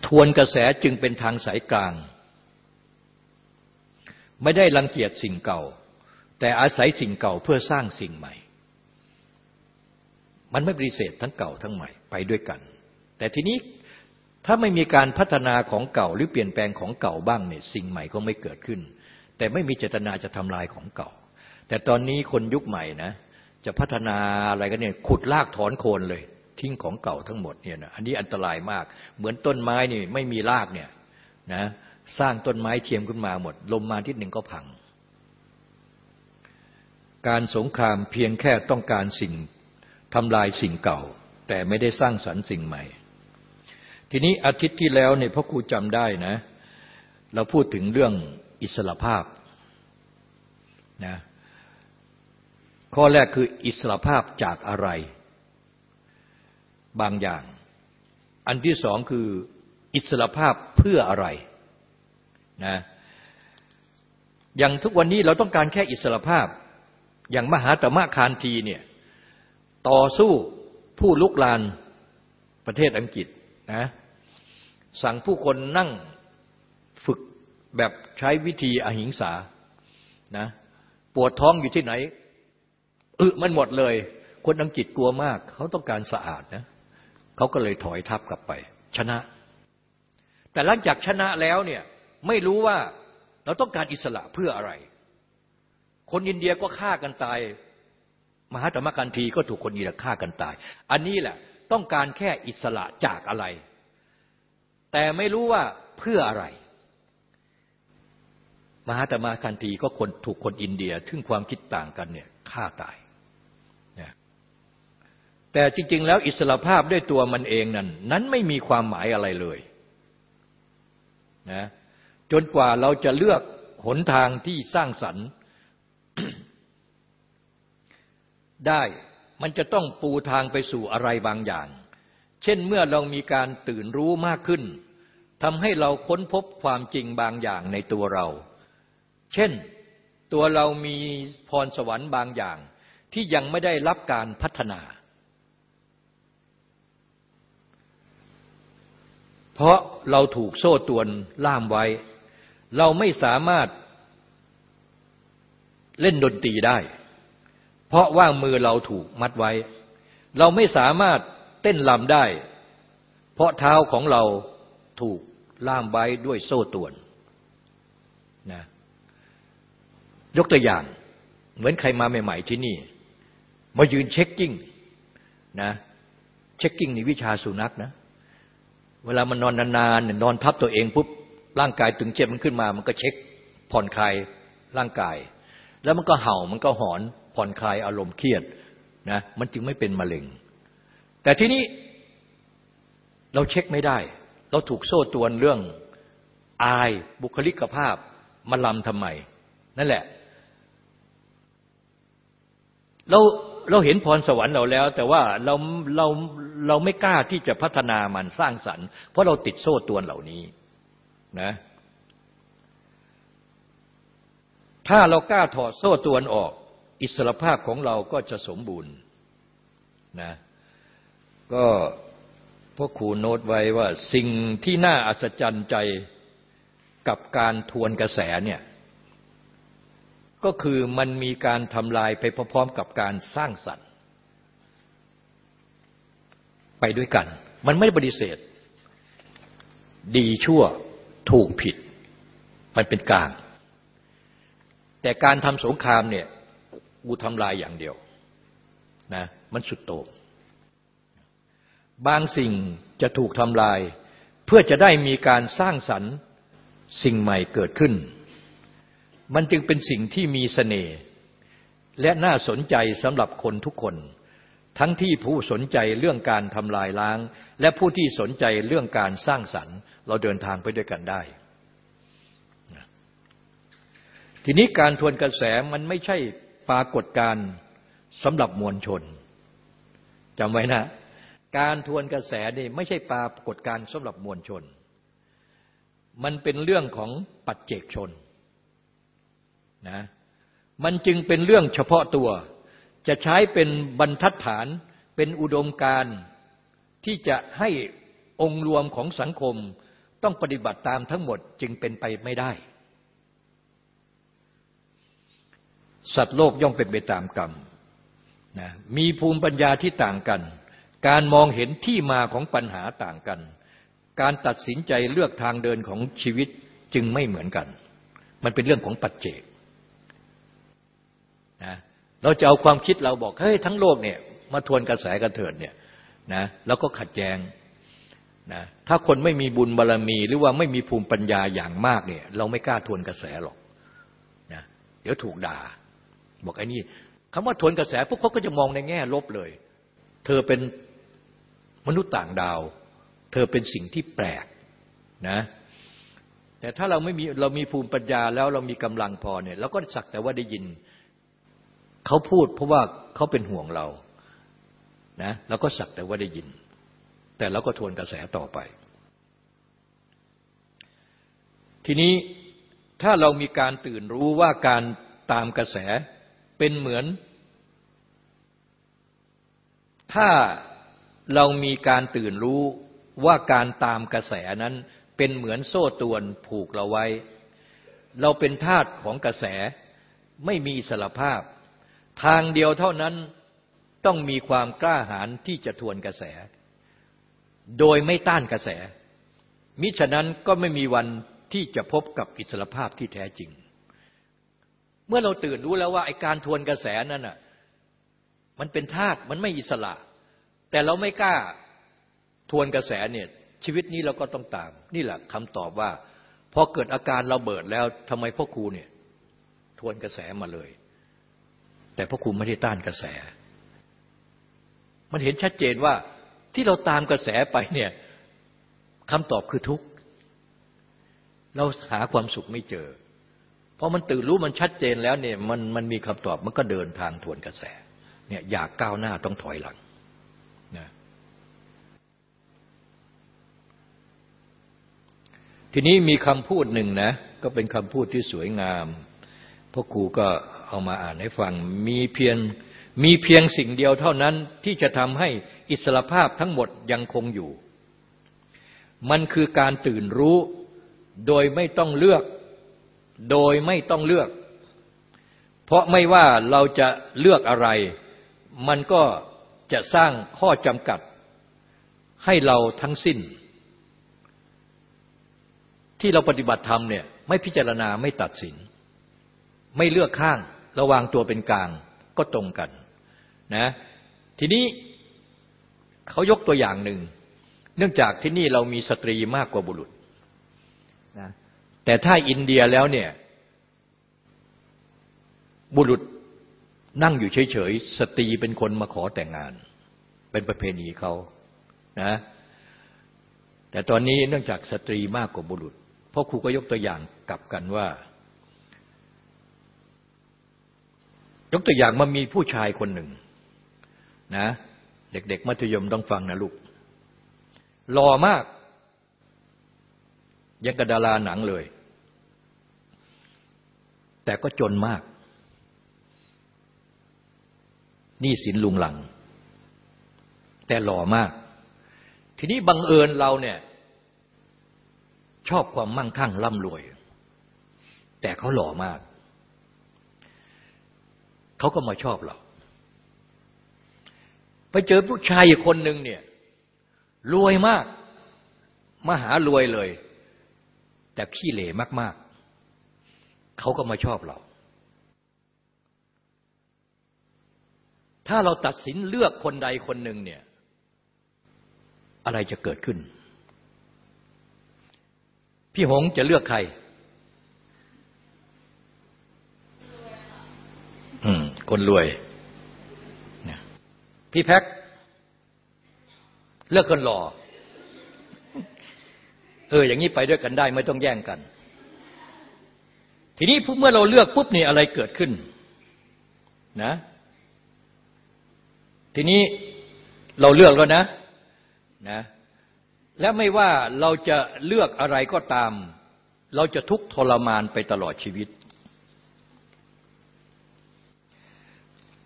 ท วนกระแสจึงเป็นทางสายกลาง ไม่ได้รังเกียจสิ่งเก่า แต่อาศัยสิ่งเก่าเพื่อสร้างสิ่งใหม่ มันไม่ปฏิเสธทั้งเก่าทั้งใหม่ไปด้วยกัน แต่ทีนี้ถ้าไม่มีการพัฒนาของเก่าหรือเปลี่ยนแปลงของเก่าบ้างเนี่ยสิ่งใหม่ก็ไม่เกิดขึ้น แต่ไม่มีเจตนาจะทำลายของเก่า แต่ตอนนี้คนยุคใหม่นะ จะพัฒนาอะไรกันเนี่ยขุดลากถอนโคนเลย ทิ้งของเก่าทั้งหมดเนี่ยนะอันนี้อันตรายมาก เหมือนต้นไม้นี่ไม่มีรากเนี่ยนะสร้างต้นไม้เทียมขึ้นมาหมด ลมมาทิศหนึ่งก็พัง การสงครามเพียงแค่ต้องการสิ่งทำลายสิ่งเก่า แต่ไม่ได้สร้างสรรค์สิ่งใหม่ ทีนี้อาทิตย์ที่แล้วเนี่ยพ่อครูจำได้นะ เราพูดถึงเรื่องอิสระภาพนะข้อแรกคืออิสระภาพจากอะไร บางอย่าง อันที่สองคืออิสระภาพเพื่ออะไรนะอย่างทุกวันนี้เราต้องการแค่อิสระภาพ อย่างมหาตมะคานทีเนี่ยต่อสู้ผู้ลุกลานประเทศอังกฤษนะสั่งผู้คนนั่งฝึกแบบใช้วิธีอหิงสานะปวดท้องอยู่ที่ไหนอึมันหมดเลย คนอังกฤษกลัวมาก เขาต้องการสะอาดนะ เขาก็เลยถอยทับกลับไป ชนะ แต่หลังจากชนะแล้วเนี่ยไม่รู้ว่าเราต้องการอิสระเพื่ออะไร คนอินเดียก็ฆ่ากันตาย มหาธรรมกันทีก็ถูกคนอินเดียฆ่ากันตาย อันนี้แหละต้องการแค่อิสระจากอะไร แต่ไม่รู้ว่าเพื่ออะไร มหาธรรมกันทีก็คนถูกคนอินเดียทึ่งความคิดต่างกันเนี่ยฆ่าตาย แต่จริง ๆ แล้วอิสระภาพด้วยตัวมันเองนั้นนั้นไม่มีความหมายอะไรเลยนะจนกว่าเราจะเลือกหนทางที่สร้างสรรค์ ได้มันจะต้องปูทางไปสู่อะไรบางอย่าง เช่นเมื่อเรามีการตื่นรู้มากขึ้นทำให้เราค้นพบความจริงบางอย่างในตัวเรา เช่นตัวเรามีพรสวรรค์บางอย่างที่ยังไม่ได้รับการพัฒนา เพราะเราถูกโซ่ตวนล่ามไว้ เราไม่สามารถเล่นดนตรีได้ เพราะว่ามือเราถูกมัดไว้ เราไม่สามารถเต้นลำได้ เพราะเท้าของเราถูกล่ามไว้ด้วยโซ่ตวนนะยกตัวอย่าง เหมือนใครมาใหม่ ๆ ที่นี่ มายืนเช็คกิ้งนะเช็คกิ้งในวิชาสุนัขนะ เวลามันนอนนานๆนอนทับตัวเองปุ๊บร่างกายตึงเจ็บมันขึ้นมา มันก็เช็คผ่อนคลายร่างกาย แล้วมันก็เห่ามันก็หอนผ่อนคลายอารมณ์เครียดนะมันจึงไม่เป็นมะเร็ง แต่ที่นี้เราเช็คไม่ได้ เราถูกโซ่ตวนเรื่องอายบุคลิกภาพมาลำทำไม นั่นแหละเรา เราเห็นพรสวรรค์เราแล้ว แต่ว่าเราเราเราไม่กล้าที่จะพัฒนามันสร้างสรรค์ เพราะเราติดโซ่ตัวเหล่านี้นะถ้าเรากล้าถอดโซ่ตัวออก อิสรภาพของเราก็จะสมบูรณ์นะก็พพ่อครูโน้ตไว้ว่าสิ่งที่น่าอัศจรรย์ใจกับการทวนกระแสเนี่ย ก็คือมันมีการทำลายไปพร้อมๆกับการสร้างสรรค์ ไปด้วยกัน มันไม่ปฏิเสธ ดีชั่วถูกผิด มันเป็นกลาง แต่การทำสงครามเนี่ยกูทำลายอย่างเดียวนะมันสุดโต่งบางสิ่งจะถูกทำลาย เพื่อจะได้มีการสร้างสรรค์สิ่งใหม่เกิดขึ้น มันจึงเป็นสิ่งที่มีสเสน่ห์และน่าสนใจสำหรับคนทุกคน ทั้งที่ผู้สนใจเรื่องการทำลายล้าง และผู้ที่สนใจเรื่องการสร้างสรรค์ เราเดินทางไปด้วยกันได้ ทีนี้การทวนกระแสมันไม่ใช่ปรากฏการสำหรับมวลชนจำไว้นะ การทวนกระแสนี่ไม่ใช่ปรากฏการสำหรับมวลชน มันเป็นเรื่องของปัจเจกชน นะมันจึงเป็นเรื่องเฉพาะตัว จะใช้เป็นบรรทัดฐานเป็นอุดมการที่จะให้องค์รวมของสังคมต้องปฏิบัติตามทั้งหมดจึงเป็นไปไม่ได้ สัตว์โลกย่อมเป็นไปตามกรรมนะมีภูมิปัญญาที่ต่างกัน การมองเห็นที่มาของปัญหาต่างกัน การตัดสินใจเลือกทางเดินของชีวิตจึงไม่เหมือนกัน มันเป็นเรื่องของปัจเจก เราจะเอาความคิดเราบอกเฮ้ยทั้งโลกเนี่ยมาทวนกระแสกระเถิดเนี่ยนะแล้วก็ขัดแย้งนะถ้าคนไม่มีบุญบารรมี หรือว่าไม่มีภูมิปัญญาอย่างมากเนี่ยเราไม่กล้าทวนกระแสหรอกนะเดี๋ยวถูกด่า บอกไอ้นี่คำว่าทวนกระแสพวกเขาก็จะมองในแง่ลบเลย เธอเป็นมนุษย์ต่างดาว เธอเป็นสิ่งที่แปลกนะแต่ถ้าเราไม่มีเรามีภูมิปัญญาแล้วเรามีกำลังพอเนี่ยเราก็สักแต่ว่าได้ยิน เขาพูดเพราะว่าเขาเป็นห่วงเรานะเราก็สักแต่ว่าได้ยิน แต่เราก็ทวนกระแสต่อไป ทีนี้ถ้าเรามีการตื่นรู้ว่าการตามกระแสเป็นเหมือน ถ้าเรามีการตื่นรู้ว่าการตามกระแสนั้นเป็นเหมือนโซ่ตวนผูกเราไว้ เราเป็นทาสของกระแสไม่มีสารภาพ ทางเดียวเท่านั้นต้องมีความกล้าหาญที่จะทวนกระแส โดยไม่ต้านกระแส มิฉะนั้นก็ไม่มีวันที่จะพบกับอิสรภาพที่แท้จริง เมื่อเราตื่นรู้แล้วว่าไอการทวนกระแสนั้นอะมันเป็นธาตุมันไม่อิสระ แต่เราไม่กล้าทวนกระแสเนี่ยชีวิตนี้เราก็ต้องตาม นี่แหละคำตอบว่าพอเกิดอาการเราเบิดแล้วทำไมพ่อครูเนี่ยทวนกระแสมาเลย แต่พ่อครูไม่ได้ต้านกระแส มันเห็นชัดเจนว่าที่เราตามกระแสไปเนี่ยคำตอบคือทุกข์ เราหาความสุขไม่เจอ เพอมันตื่นรู้มันชัดเจนแล้วเนี่ยมันมันมีคำตอบมันก็เดินทางทวนกระแสเนี่ยอยากก้าวหน้าต้องถอยหลังนะทีนี้มีคำพูดหนึ่งนะ ก็เป็นคำพูดที่สวยงามพ่อครูก็ เอามาอ่านให้ฟังมีเพียงมีเพียงสิ่งเดียวเท่านั้นที่จะทำให้อิสรภาพทั้งหมดยังคงอยู่ มันคือการตื่นรู้โดยไม่ต้องเลือก โดยไม่ต้องเลือก เพราะไม่ว่าเราจะเลือกอะไร มันก็จะสร้างข้อจำกัด ให้เราทั้งสิ้น ที่เราปฏิบัติธรรมเนี่ยไม่พิจารณาไม่ตัดสิน ไม่เลือกข้าง ระวางตัวเป็นกลางก็ตรงกันนะทีนี้เขายกตัวอย่างหนึ่ง เนื่องจากที่นี่เรามีสตรีมากกว่าบุรุษนะแต่ถ้าอินเดียแล้วเนี่ย บุรุษนั่งอยู่เฉยๆ สตรีเป็นคนมาขอแต่งงาน เป็นประเพณีเขานะแต่ตอนนี้เนื่องจากสตรีมากกว่าบุรุษพ่อครูก็ยกตัวอย่างกลับกันว่า ยกตัวอย่างมามีผู้ชายคนหนึ่งนะ เด็กๆมัธยมต้องฟังนะลูกหล่อมาก ยังกระดาราหนังเลย แต่ก็จนมากนี่สินลุงหลัง แต่หล่อมากททีนี้บังเอิญเราเนี่ย ชอบความมั่งคั่งร่ำรวย แต่เขาหล่อมาก เขาก็มาชอบเรา ไปเจอผู้ชายอีกคนหนึ่งเนี่ย รวยมากมาหารวยเลย แต่ขี้เหร่มากๆ เขาก็มาชอบเรา ถ้าเราตัดสินเลือกคนใดคนหนึ่งเนี่ย อะไรจะเกิดขึ้น พี่หงจะเลือกใคร อืม คนรวยเนี่ยพี่แพ็คเลือกคนหล่อเออ อย่างนี้ไปด้วยกันได้ไม่ต้องแย่งกัน ทีนี้เมื่อเราเลือกปุ๊บนี่อะไรเกิดขึ้น นะ ทีนี้เราเลือกแล้วนะ นะ และไม่ว่าเราจะเลือกอะไรก็ตาม เราจะทุกข์ทรมานไปตลอดชีวิต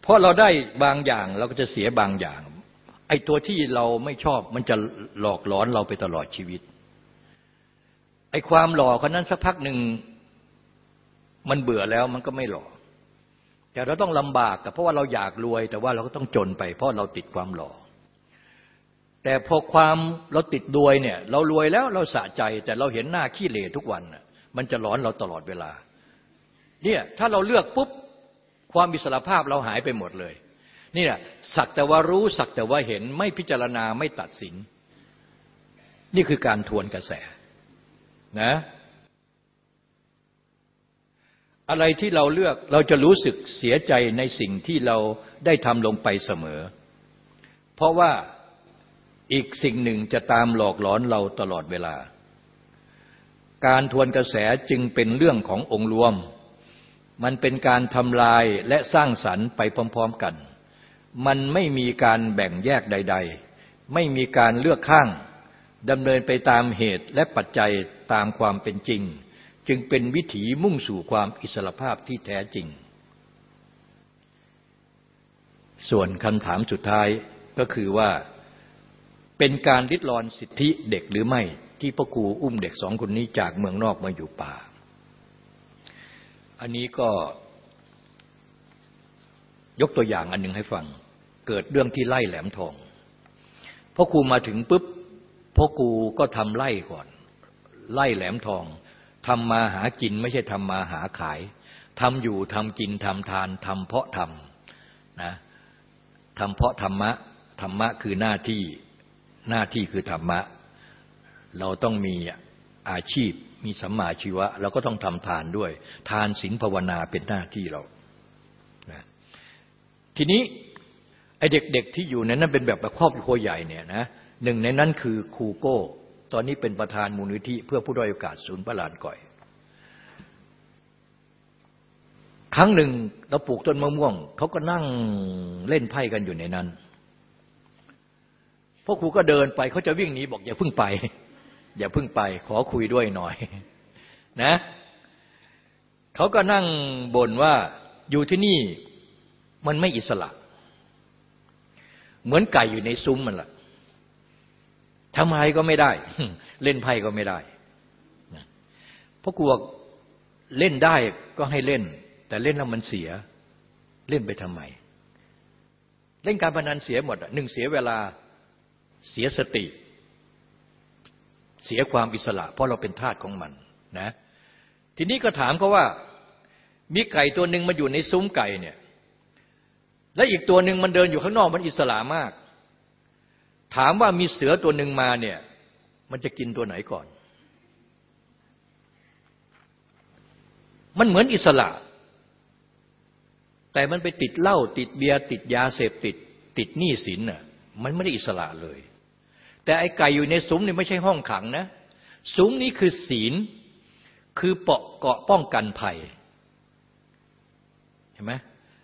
เพราะเราได้บางอย่างเราก็จะเสียบางอย่าง ไอ้ตัวที่เราไม่ชอบมันจะหลอกหลอนเราไปตลอดชีวิต ไอ้ความหล่อคนนั้นสักพักหนึ่งมันเบื่อแล้วมันก็ไม่หล่อ แต่เราต้องลำบากกับเพราะว่าเราอยากรวย แต่ว่าเราก็ต้องจนไป เพราะเราติดความหล่อ แต่พอความเราติดรวยเนี่ย เรารวยแล้วเราสะใจ แต่เราเห็นหน้าขี้เหร่ทุกวันมันจะหลอนเราตลอดเวลา เนี่ยถ้าเราเลือกปุ๊บ ความอิสระภาพเราหายไปหมดเลย นี่แหละสักแต่ว่ารู้สักแต่ว่าเห็นไม่พิจารณาไม่ตัดสิน นี่คือการทวนกระแสนะอะไรที่เราเลือกเราจะรู้สึกเสียใจในสิ่งที่เราได้ทำลงไปเสมอ เพราะว่าอีกสิ่งหนึ่งจะตามหลอกหลอนเราตลอดเวลา การทวนกระแสจึงเป็นเรื่องขององค์รวม มันเป็นการทำลายและสร้างสรรค์ไปพร้อม ๆกัน มันไม่มีการแบ่งแยกใด ๆ ไม่มีการเลือกข้างดำเนินไปตามเหตุและปัจจัยตามความเป็นจริง จึงเป็นวิถีมุ่งสู่ความอิสรภาพที่แท้จริง ส่วนคำถามสุดท้ายก็คือว่าเป็นการริดรอนสิทธิเด็กหรือไม่ที่พ่อครูอุ้มเด็กสองคนนี้จากเมืองนอกมาอยู่ป่า อันนี้ก็ ยกตัวอย่างอันหนึ่งให้ฟัง เกิดเรื่องที่ไล่แหลมทองพ่อครูมาถึงปุ๊บพ่อกูก็ทำไล่ก่อน ไล่แหลมทองทำมาหากินไม่ใช่ทำมาหาขายทำอยู่ทำกินทำทานทำเพาะทำนะทำเพาะธรรมะธรรมะคือหน้าที่หน้าที่คือธรรมะ เราต้องมีอาชีพ มีสัมมาชีวะเราก็ต้องทำทานด้วย ทานศีลภาวนาเป็นหน้าที่เรานะทีนี้ไอเด็กๆที่อยู่ในนั้นเป็นแบบครอบครัวใหญ่เนี่ยนะหนึ่งในนั้นคือครูโก้ ตอนนี้เป็นประธานมูลนิธิ เพื่อผู้ด้อยโอกาสศูนย์ประหลานก่อย ครั้งหนึ่งเราปลูกต้นมะม่วงเขาก็นั่งเล่นไพ่กันอยู่ในนั้นพวกครูก็เดินไปเขาจะวิ่งหนีบอกอย่าพึ่งไป อย่าพึ่งไป ขอคุยด้วยหน่อยนะเขาก็นั่งบ่นว่าอยู่ที่นี่มันไม่อิสระ เหมือนไก่อยู่ในซุ้มมันละ่ะทำอะไรก็ไม่ได้ เล่นไพ่ก็ไม่ได้เพราะกลัวเล่นได้ก็ให้เล่น แต่เล่นแล้วมันเสีย เล่นไปทำไม เล่นการพนันเสียหมดหนึ่งเสียเวลาเสียสติ เสียความอิสระ เพราะเราเป็นทาสของมันนะทีนี้ก็ถามเขาว่า มีไก่ตัวหนึ่งมาอยู่ในซุ้มไก่เนี่ยและอีกตัวหนึ่งมันเดินอยู่ข้างนอกมันอิสระมาก ถามว่ามีเสือตัวหนึ่งมาเนี่ย มันจะกินตัวไหนก่อน มันเหมือนอิสระ แต่มันไปติดเหล้าติดเบียร์ติดยาเสพติด ติดหนี้สินน่ะมันไม่ได้อิสระเลย แต่ไอ้ไก่อยู่ในซุ้มนี่ไม่ใช่ห้องขังนะซุ้มนี้คือศีล คือเปาะเกาะป้องกันภัย เห็นไหม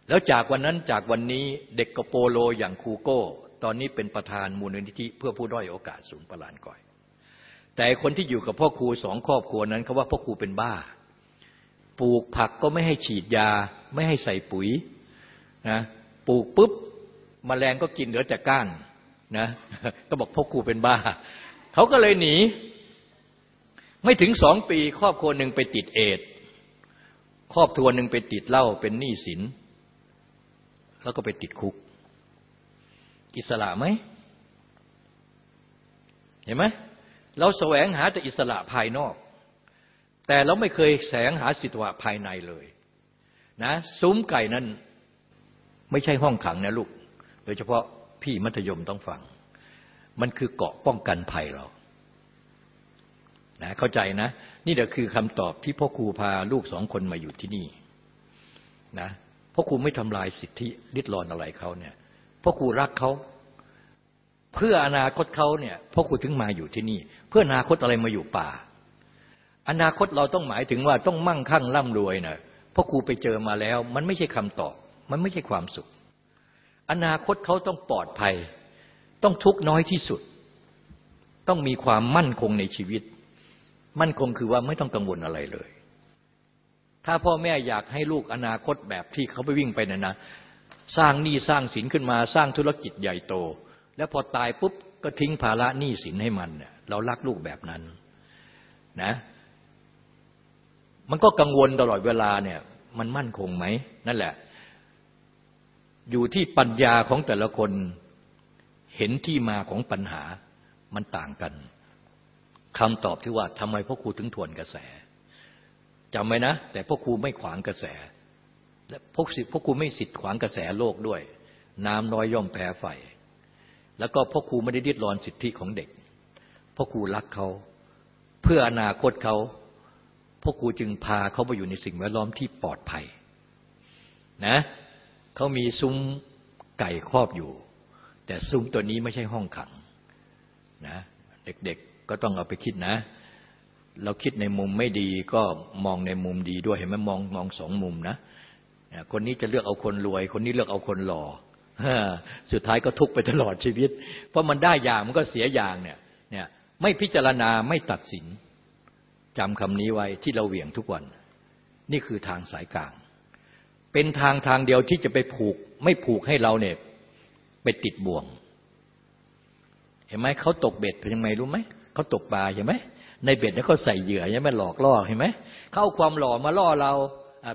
แล้วจากวันนั้นจากวันนี้เด็กกโปโลอย่างคูโก้ ตอนนี้เป็นประธานมูลนิธิเพื่อผู้ด้อยโอกาสสูงประหลานก่อย แต่คนที่อยู่กับพ่อครูสองครอบครัวนั้นเขาว่าพ่อครูเป็นบ้า ปลูกผักก็ไม่ให้ฉีดยา ไม่ให้ใส่ปุ๋ยนะปลูกปุ๊บมแมลงก็กินเหลือแต่ก้าน นะก็บอกพ่อครูเป็นบ้าเขาก็เลยหนี ไม่ถึงสองปี ครอบครัวหนึ่งไปติดเอดครอบครัวหนึ่งไปติดเหล้าเป็นหนี้สิน แล้วก็ไปติดคุก อิสระไหม เห็นไหมเราแสวงหาแต่อิสระภายนอก แต่เราไม่เคยแสวงหาสิทธิวะภายในเลยนะซุ้มไก่นั้น ไม่ใช่ห้องขังนะลูก โดยเฉพาะ พี่มัธยมต้องฟัง มันคือเกาะป้องกันภัยเรานะเข้าใจนะ นี่เดี๋ยวคือคำตอบที่พ่อครูพาลูกสองคนมาอยู่ที่นี่นะพ่อครูไม่ทำลายสิทธิริดรอนอะไรเขาเนี่ยพ่อครูรักเขาเพื่ออนาคตเขาเนี่ยพ่อครูถึงมาอยู่ที่นี่ เพื่ออนาคตอะไรมาอยู่ป่า อนาคตเราต้องหมายถึงว่าต้องมั่งคั่งร่ำรวยนะพ่อครูไปเจอมาแล้ว มันไม่ใช่คำตอบ มันไม่ใช่ความสุข อนาคตเขาต้องปลอดภัย ต้องทุกน้อยที่สุด ต้องมีความมั่นคงในชีวิต มั่นคงคือว่าไม่ต้องกังวลอะไรเลย ถ้าพ่อแม่อยากให้ลูกอนาคตแบบที่เขาไปวิ่งไปนะนะสร้างหนี้สร้างสินขึ้นมาสร้างธุรกิจใหญ่โต แล้วพอตายปุ๊บก็ทิ้งภาระหนี้สินให้มันเนี่ยเรารักลูกแบบนั้นนะมันก็กังวลตลอดเวลาเนี่ย มันมั่นคงไหม นั่นแหละ อยู่ที่ปัญญาของแต่ละคนเห็นที่มาของปัญหามันต่างกันคำตอบที่ว่าทำไมพ่อครูถึงทวนกระแสจำไว้นะ แต่พ่อครูไม่ขวางกระแสและพวกสิพ่อครูไม่สิทธิ์ขวางกระแสโลกด้วย น้ำน้อยย่อมแพ้ไฟ แล้วก็พ่อครูไม่ได้ดิ้นรอนสิทธิของเด็กพ่อครูรักเขา เพื่ออนาคตเขาพ่อครูจึงพาเขาไปอยู่ในสิ่งแวดล้อมที่ปลอดภัย นะ เขามีซุ้มไก่ครอบอยู่ แต่ซุ้มตัวนี้ไม่ใช่ห้องขังนะเด็กๆก็ต้องเอาไปคิดนะ เราคิดในมุมไม่ดีก็มองในมุมดีด้วยเห็นไหมมองมองสองมุมนะคนนี้จะเลือกเอาคนรวย คนนี้เลือกเอาคนหล่อสุดท้ายก็ทุกไปตลอดชีวิต เพราะมันได้อย่างมันก็เสียอย่างเนี่ยเนี่ยไม่พิจารณาไม่ตัดสินจำคำนี้ไว้ที่เราเหวี่ยงทุกวัน นี่คือทางสายกลาง เป็นทางทางเดียวที่จะไปผูก ไม่ผูกให้เราเนี่ยไปติดบ่วง เห็นไหมเขาตกเบ็ดเป็นยังไงรู้ไหมเขาตกปลาเห็นไหมในเบ็ดนี่เขาใส่เหยื่อใช่ไหมหลอกล่อเห็นไหมเขาเอาความหล่อมาล่อเรา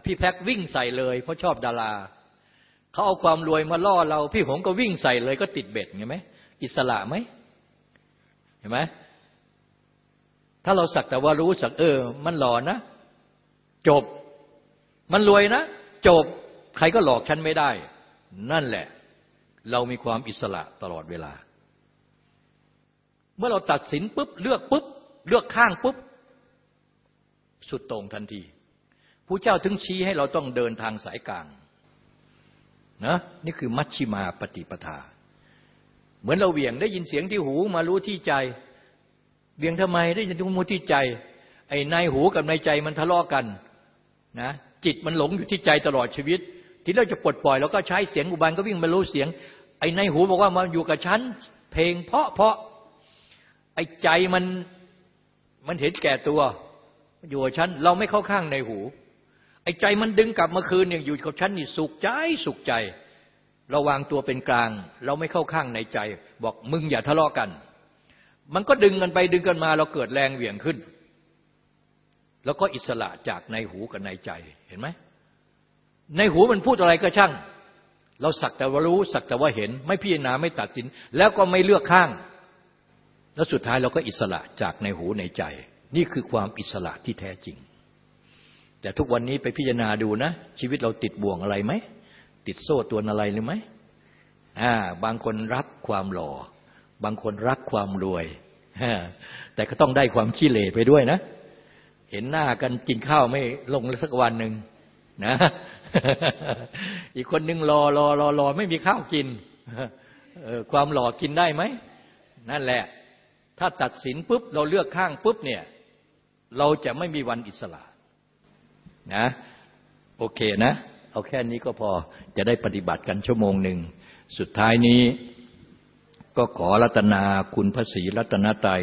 พี่แพ็ควิ่งใส่เลยเพราะชอบดาราเขาเอาความรวยมาล่อเรา พี่ผมก็วิ่งใส่เลยก็ติดเบ็ดเห็นไหมอิสระไหมเห็นไหมถ้าเราสักแต่ว่ารู้สักเออ มันหล่อนะ จบ มันรวยนะ จบ ใครก็หลอกฉันไม่ได้ นั่นแหละ เรามีความอิสระตลอดเวลา เมื่อเราตัดสินปุ๊บ เลือกปุ๊บ เลือกข้างปุ๊บ สุดตรงทันทีผู้เจ้าถึงชี้ให้เราต้องเดินทางสายกลางนะนี่คือมัชชิมาปฏิปทา เหมือนเราเวียงได้ยินเสียงที่หูมารู้ที่ใจเวียงทำไมได้ยินที่หูที่ใจ ไอ้ในหูกับในใจมันทะเลาะกันนะ จิตมันหลงอยู่ที่ใจตลอดชีวิต ที่เราจะปลดปล่อยเราก็ใช้เสียงอุบานก็วิ่งมารู้เสียง ไอ้ในหูบอกว่ามาอยู่กับฉันเพลงเพาะเพาะไอ้ใจมันมันเห็นแก่ตัว อยู่กับฉันเราไม่เข้าข้างในหู ไอ้ใจมันดึงกลับมาคืนอย่างอยู่กับฉันนี่สุขใจสุขใจ เราวางตัวเป็นกลาง เราไม่เข้าข้างในใจ บอกมึงอย่าทะเลาะกัน มันก็ดึงกันไปดึงกันมาเราเกิดแรงเหวี่ยงขึ้น แล้วก็อิสระจากในหูกับในใจเห็นไหมในหูมันพูดอะไรก็ช่าง เราสักแต่ว่ารู้สักแต่ว่าเห็น ไม่พิจารณาไม่ตัดสิน แล้วก็ไม่เลือกข้าง แล้วสุดท้ายเราก็อิสระจากในหูในใจ นี่คือความอิสระที่แท้จริง แต่ทุกวันนี้ไปพิจารณาดูนะ ชีวิตเราติดบ่วงอะไรไหมติดโซ่ตัวอะไรหรือไหมอ่าบางคนรักความหล่อ บางคนรักความรวยแต่ก็ต้องได้ความขี้เหร่ไปด้วยนะ เห็นหน้ากันกินข้าวไม่ลงสักวันหนึ่งนะ อีกคนหนึ่งรอรอรอรอไม่มีข้าวกินความหล่อกินได้ไหม นั่นแหละ ถ้าตัดสินปุ๊บ เราเลือกข้างปุ๊บเนี่ย เราจะไม่มีวันอิสระนะ โอเคนะ เอาแค่นี้ก็พอจะได้ปฏิบัติกันชั่วโมงหนึ่ง สุดท้ายนี้ ก็ขอรัตนาคุณพระศรีรัตนตรัย